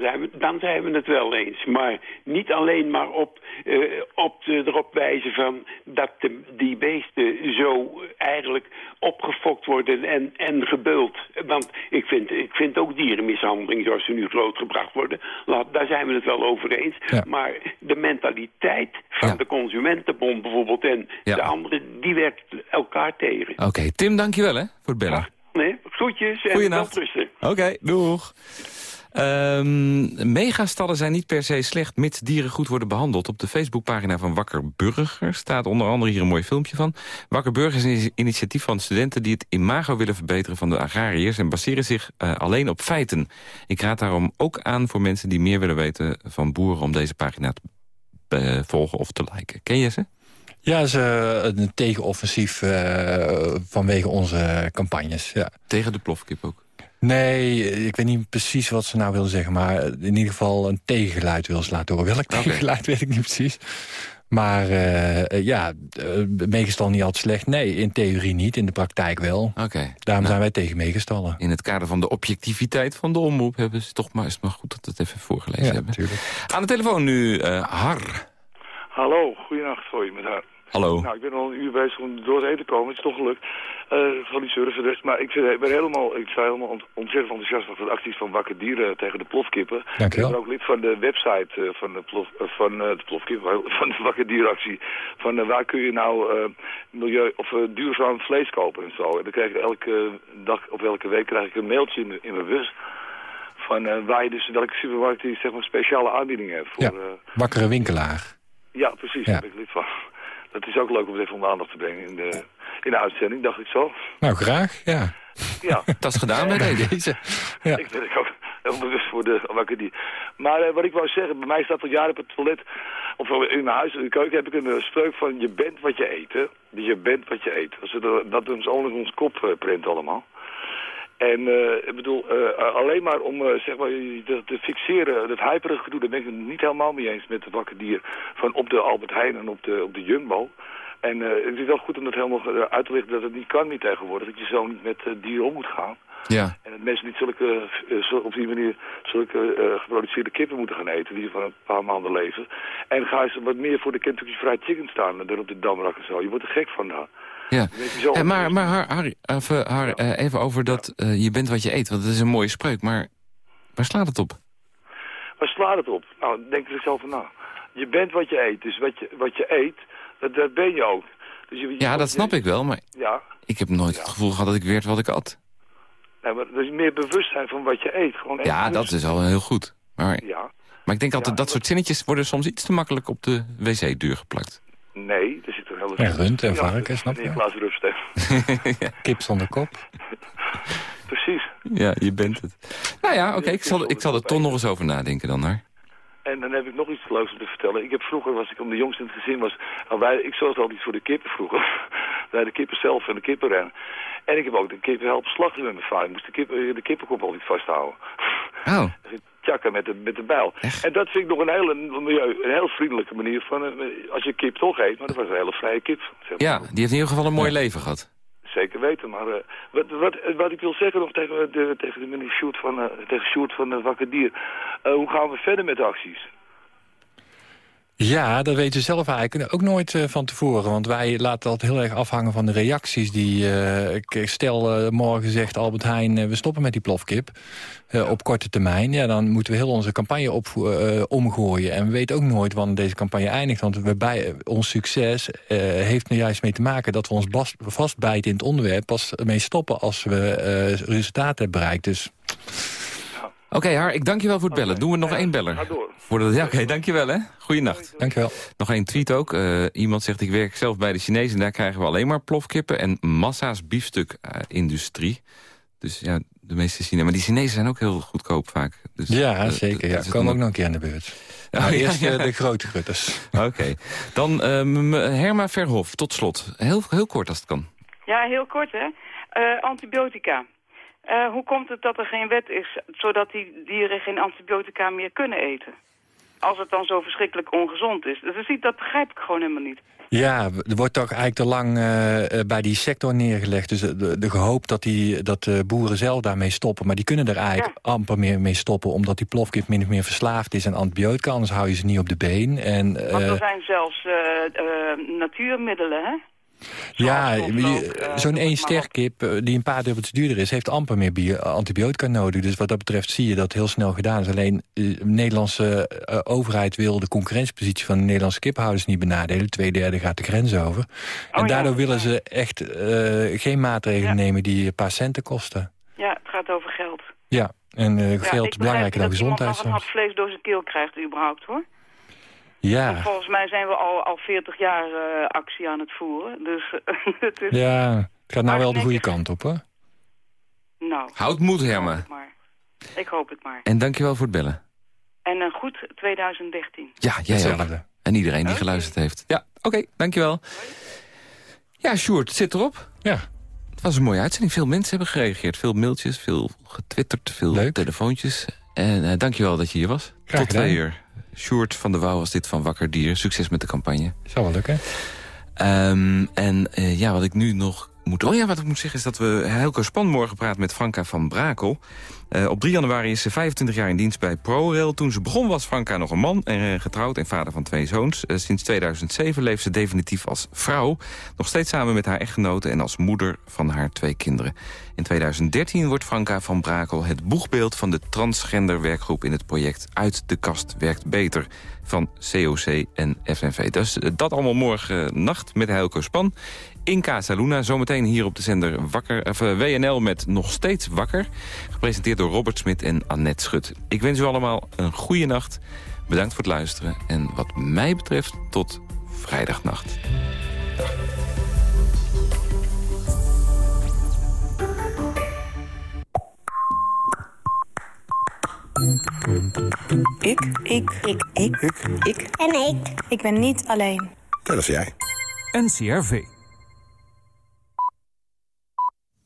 Dan zijn, we, dan zijn we het wel eens. Maar niet alleen maar op, eh, op de, erop wijzen van dat de, die beesten zo eigenlijk opgefokt worden en, en gebeuld. Want ik vind, ik vind ook dierenmishandeling zoals ze nu grootgebracht worden. Laat, daar zijn we het wel over eens. Maar de mentaliteit van de Consumentenbond bijvoorbeeld en de andere, die werkt elkaar tegen. Oké, Tim, dankjewel hè, voor het bellen. Nee, groetjes en Goeienacht. Oké, doeg. Ehm, megastallen zijn niet per se slecht, mits dieren goed worden behandeld. Op de Facebookpagina van Wakker Burger staat onder andere hier een mooi filmpje van. Wakker Burger is een initiatief van studenten die het imago willen verbeteren van de agrariërs... en baseren zich eh, alleen op feiten. Ik raad daarom ook aan voor mensen die meer willen weten van boeren... om deze pagina te volgen of te liken. Ken je ze? Ja, eh, een tegenoffensief eh, vanwege onze campagnes. Ja. Tegen de plofkip ook? Nee, ik weet niet precies wat ze nou willen zeggen... maar in ieder geval een tegengeluid wil ze laten horen. Welk tegengeluid weet ik niet precies. Maar eh, ja, uh, megastal niet altijd slecht. Nee, in theorie niet, in de praktijk wel. Oké. Daarom zijn wij tegen megastallen. In het kader van de objectiviteit van de omroep... hebben ze toch maar, is het maar goed dat we het even voorgelezen Ja, hebben. natuurlijk. Aan de telefoon nu, eh, Har. Hallo, goedenacht, hoi met haar. Hallo. Nou, ik ben al een uur bezig om door het heen te komen. Het is toch gelukt. Eh van die surfen dus. Maar ik, vind, ik ben helemaal, ik sta helemaal ont- ontzettend enthousiast over de acties van Wakker Dieren tegen de plofkippen. Dank je wel. Ik ben ook lid van de website eh, van de, plof, eh, van, eh, de plofkippen, van de Wakker Dierenactie. Van waar kun je nou milieu, of duurzaam vlees kopen en zo. En dan krijg ik elke dag of elke week krijg ik een mailtje in, in mijn bus. Van waar je dus, welke supermarkt die zeg maar speciale aanbiedingen heeft. Voor, Ja. Wakkere winkelaar. ja, precies. Ja. Daar ben ik lid van. Dat is ook leuk om het even onder aandacht te brengen in de, in de uitzending, dacht ik zo. Nou, graag, ja. Ja. Dat is gedaan bij deze. Ja. Ik ben ook heel bewust voor de wakker die. Maar eh, wat ik wou zeggen, bij mij staat al jaren op het toilet, of in mijn huis, in de keuken, heb ik een eh, spreuk van je bent wat je eet. Hè? Je bent wat je eet. Dat, in ons kop eh, print allemaal. En eh, ik bedoel, eh, alleen maar om eh, zeg maar, te, te fixeren, dat hyperige gedoe, daar ben ik het niet helemaal mee eens met het wakker dier. Van op de Albert Heijn en op de, op de Jumbo. En het is wel goed om dat helemaal uit te leggen dat het niet kan meer tegenwoordig. Dat je zo niet met dieren om moet gaan. Ja. En dat mensen niet zulke, op die manier zulke geproduceerde kippen moeten gaan eten, die van een paar maanden leven. En ga eens wat meer voor de Kentucky Fried Chicken staan, dan op de Damrak en zo. Je wordt er gek van daar. Ja. Eh, maar maar Har, Harry, even, eh, even over dat eh, je bent wat je eet. Want dat is een mooie spreuk. Maar waar slaat het op? Waar slaat het op? Nou, denk er eens over na. Je bent wat je eet, dus wat je, wat je eet, dat, dat ben je ook. Dus je, je- Ja, dat snap ik wel. Maar Ja, ik heb nooit het gevoel gehad dat ik werd wat ik at. nee, maar er is meer bewustzijn van wat je eet. Gewoon Ja, dat is al heel goed. Maar, Ja. maar ik denk altijd, dat soort zinnetjes worden soms iets te makkelijk op de wc-duur geplakt. Nee, er hele... En rund en Ja, varken, snap je? meneer Klaas Rupsteen. Kip zonder kop. Precies. Ja, je bent het. Nou ja, oké, ik, zal, ik zal er toch nog eens over nadenken dan, hoor. En dan heb ik nog iets leuks om te vertellen. Ik heb vroeger, was ik om de jongste in het gezin was, nou, wij, ik zorgde altijd voor de kippen vroeger. Bij de kippen zelf en de kippenren. En ik heb ook de kippen helpen slachten met mijn vader. Ik moest de, kippen, de kippenkop altijd vasthouden. Oh. Tjakken met de, met de bijl. En dat vind ik nog een hele, milieu, een heel vriendelijke manier van, eh, als je kip toch eet, maar dat was een hele vrije kip. zeg maar. Ja, die heeft in ieder geval een mooi leven gehad. Zeker weten, maar eh, wat, wat, wat ik wil zeggen nog tegen de, tegen de meneer Sjoerd van, eh, tegen Sjoerd van uh, Wakker Dier. Hoe gaan we verder met de acties? Ja, dat weten we zelf eigenlijk ook nooit eh, van tevoren. Want wij laten dat heel erg afhangen van de reacties. Die, ik stel eh, morgen zegt Albert Heijn, we stoppen met die plofkip. op korte termijn. Ja, dan moeten we heel onze campagne eh, omgooien. En we weten ook nooit wanneer deze campagne eindigt. Want we bij, ons succes heeft er juist mee te maken... dat we ons bas- vastbijten in het onderwerp. Pas ermee stoppen als we resultaten hebben bereikt. Dus Oké, Har, ik dank je wel voor het bellen. Doen we nog één beller? Voordat, ja, oké, dankjewel hè. Goeienacht. Dankjewel. Nog één tweet ook. Eh, iemand zegt, ik werk zelf bij de Chinezen... en daar krijgen we alleen maar plofkippen en massa's biefstuk-industrie. dus ja, de meeste Chinezen. Maar die Chinezen zijn ook heel goedkoop vaak. Dus, ja, eh, zeker. Ja. Komen ook nog een keer aan de beurt. Oh, Maar ja, eerst eh, ja. de grote gutters. Oké. Dan eh, m- Herma Verhof, tot slot. Heel, heel kort als het kan. Ja, heel kort hè. Eh, antibiotica. Eh, hoe komt het dat er geen wet is, zodat die dieren geen antibiotica meer kunnen eten? Als het dan zo verschrikkelijk ongezond is. Dus dat- dat begrijp ik gewoon helemaal niet. Ja, er wordt toch eigenlijk te lang eh, eh, bij die sector neergelegd. Dus de, de, dat, die, dat de boeren zelf daarmee stoppen. Maar die kunnen er eigenlijk amper meer mee stoppen... omdat die plofkip min of meer verslaafd is aan antibiotica. Anders hou je ze niet op de been. En, Want er zijn zelfs natuurmiddelen, hè? Ja, eh, zo'n één sterkip eh, die een paar dubbeltjes duurder is... heeft amper meer bio- antibiotica nodig. Dus wat dat betreft zie je dat heel snel gedaan is. Alleen eh, de Nederlandse eh, overheid wil de concurrentiepositie... van de Nederlandse kiphouders niet benadelen. Tweederde gaat de grens over. en Oh ja, daardoor willen ze echt eh, geen maatregelen nemen die een paar centen kosten. Ja, het gaat over geld. Ja, en eh, Ja, geld ik belangrijker dan gezondheid dat iemand nog een hap soms. vlees door zijn keel krijgt überhaupt, hoor. Ja, Volgens mij zijn we al, al 40 jaar eh, actie aan het voeren. Dus het is... ja, het gaat nou wel de goede kant op, hoor. Nou, Houd moed, Herma. maar. Ik hoop het maar. En dankjewel voor het bellen. En een goed 2013. Ja, jij. Hetzelfde. En iedereen die geluisterd heeft. Ja, oké, dankjewel. Ja, Sjoerd, het zit erop. Ja. Het was een mooie uitzending. Veel mensen hebben gereageerd. Veel mailtjes, veel getwitterd, veel telefoontjes. En uh, dankjewel dat je hier was. Graag Tot twee uur. Sjoerd van der Wouw was dit van Wakker Dier. Succes met de campagne. Zou wel lukken. Ehm, en eh, ja, wat ik nu nog moet... Oh ja, wat ik moet zeggen is dat we Helco Span morgen praten met Franka van Brakel. Eh, op 3 januari is ze 25 jaar in dienst bij ProRail. Toen ze begon was Franka nog een man, en eh, getrouwd en vader van twee zoons. Eh, sinds 2007 leeft ze definitief als vrouw. Nog steeds samen met haar echtgenote en als moeder van haar twee kinderen. In 2013 wordt Franka van Brakel het boegbeeld van de transgender werkgroep... in het project Uit de Kast Werkt Beter van COC en FNV. Dus dat allemaal morgen nacht met Helco Span in Casa Luna. Zometeen hier op de zender wakker, of, eh, WNL met Nog Steeds Wakker. Gepresenteerd door Robert Smit en Annette Schut. Ik wens u allemaal een goede nacht. Bedankt voor het luisteren. En wat mij betreft tot vrijdagnacht. Ik. Ik. Ik. Ik. Ik. Ik. En ik. Ik ben niet alleen. Dat is jij. NCRV.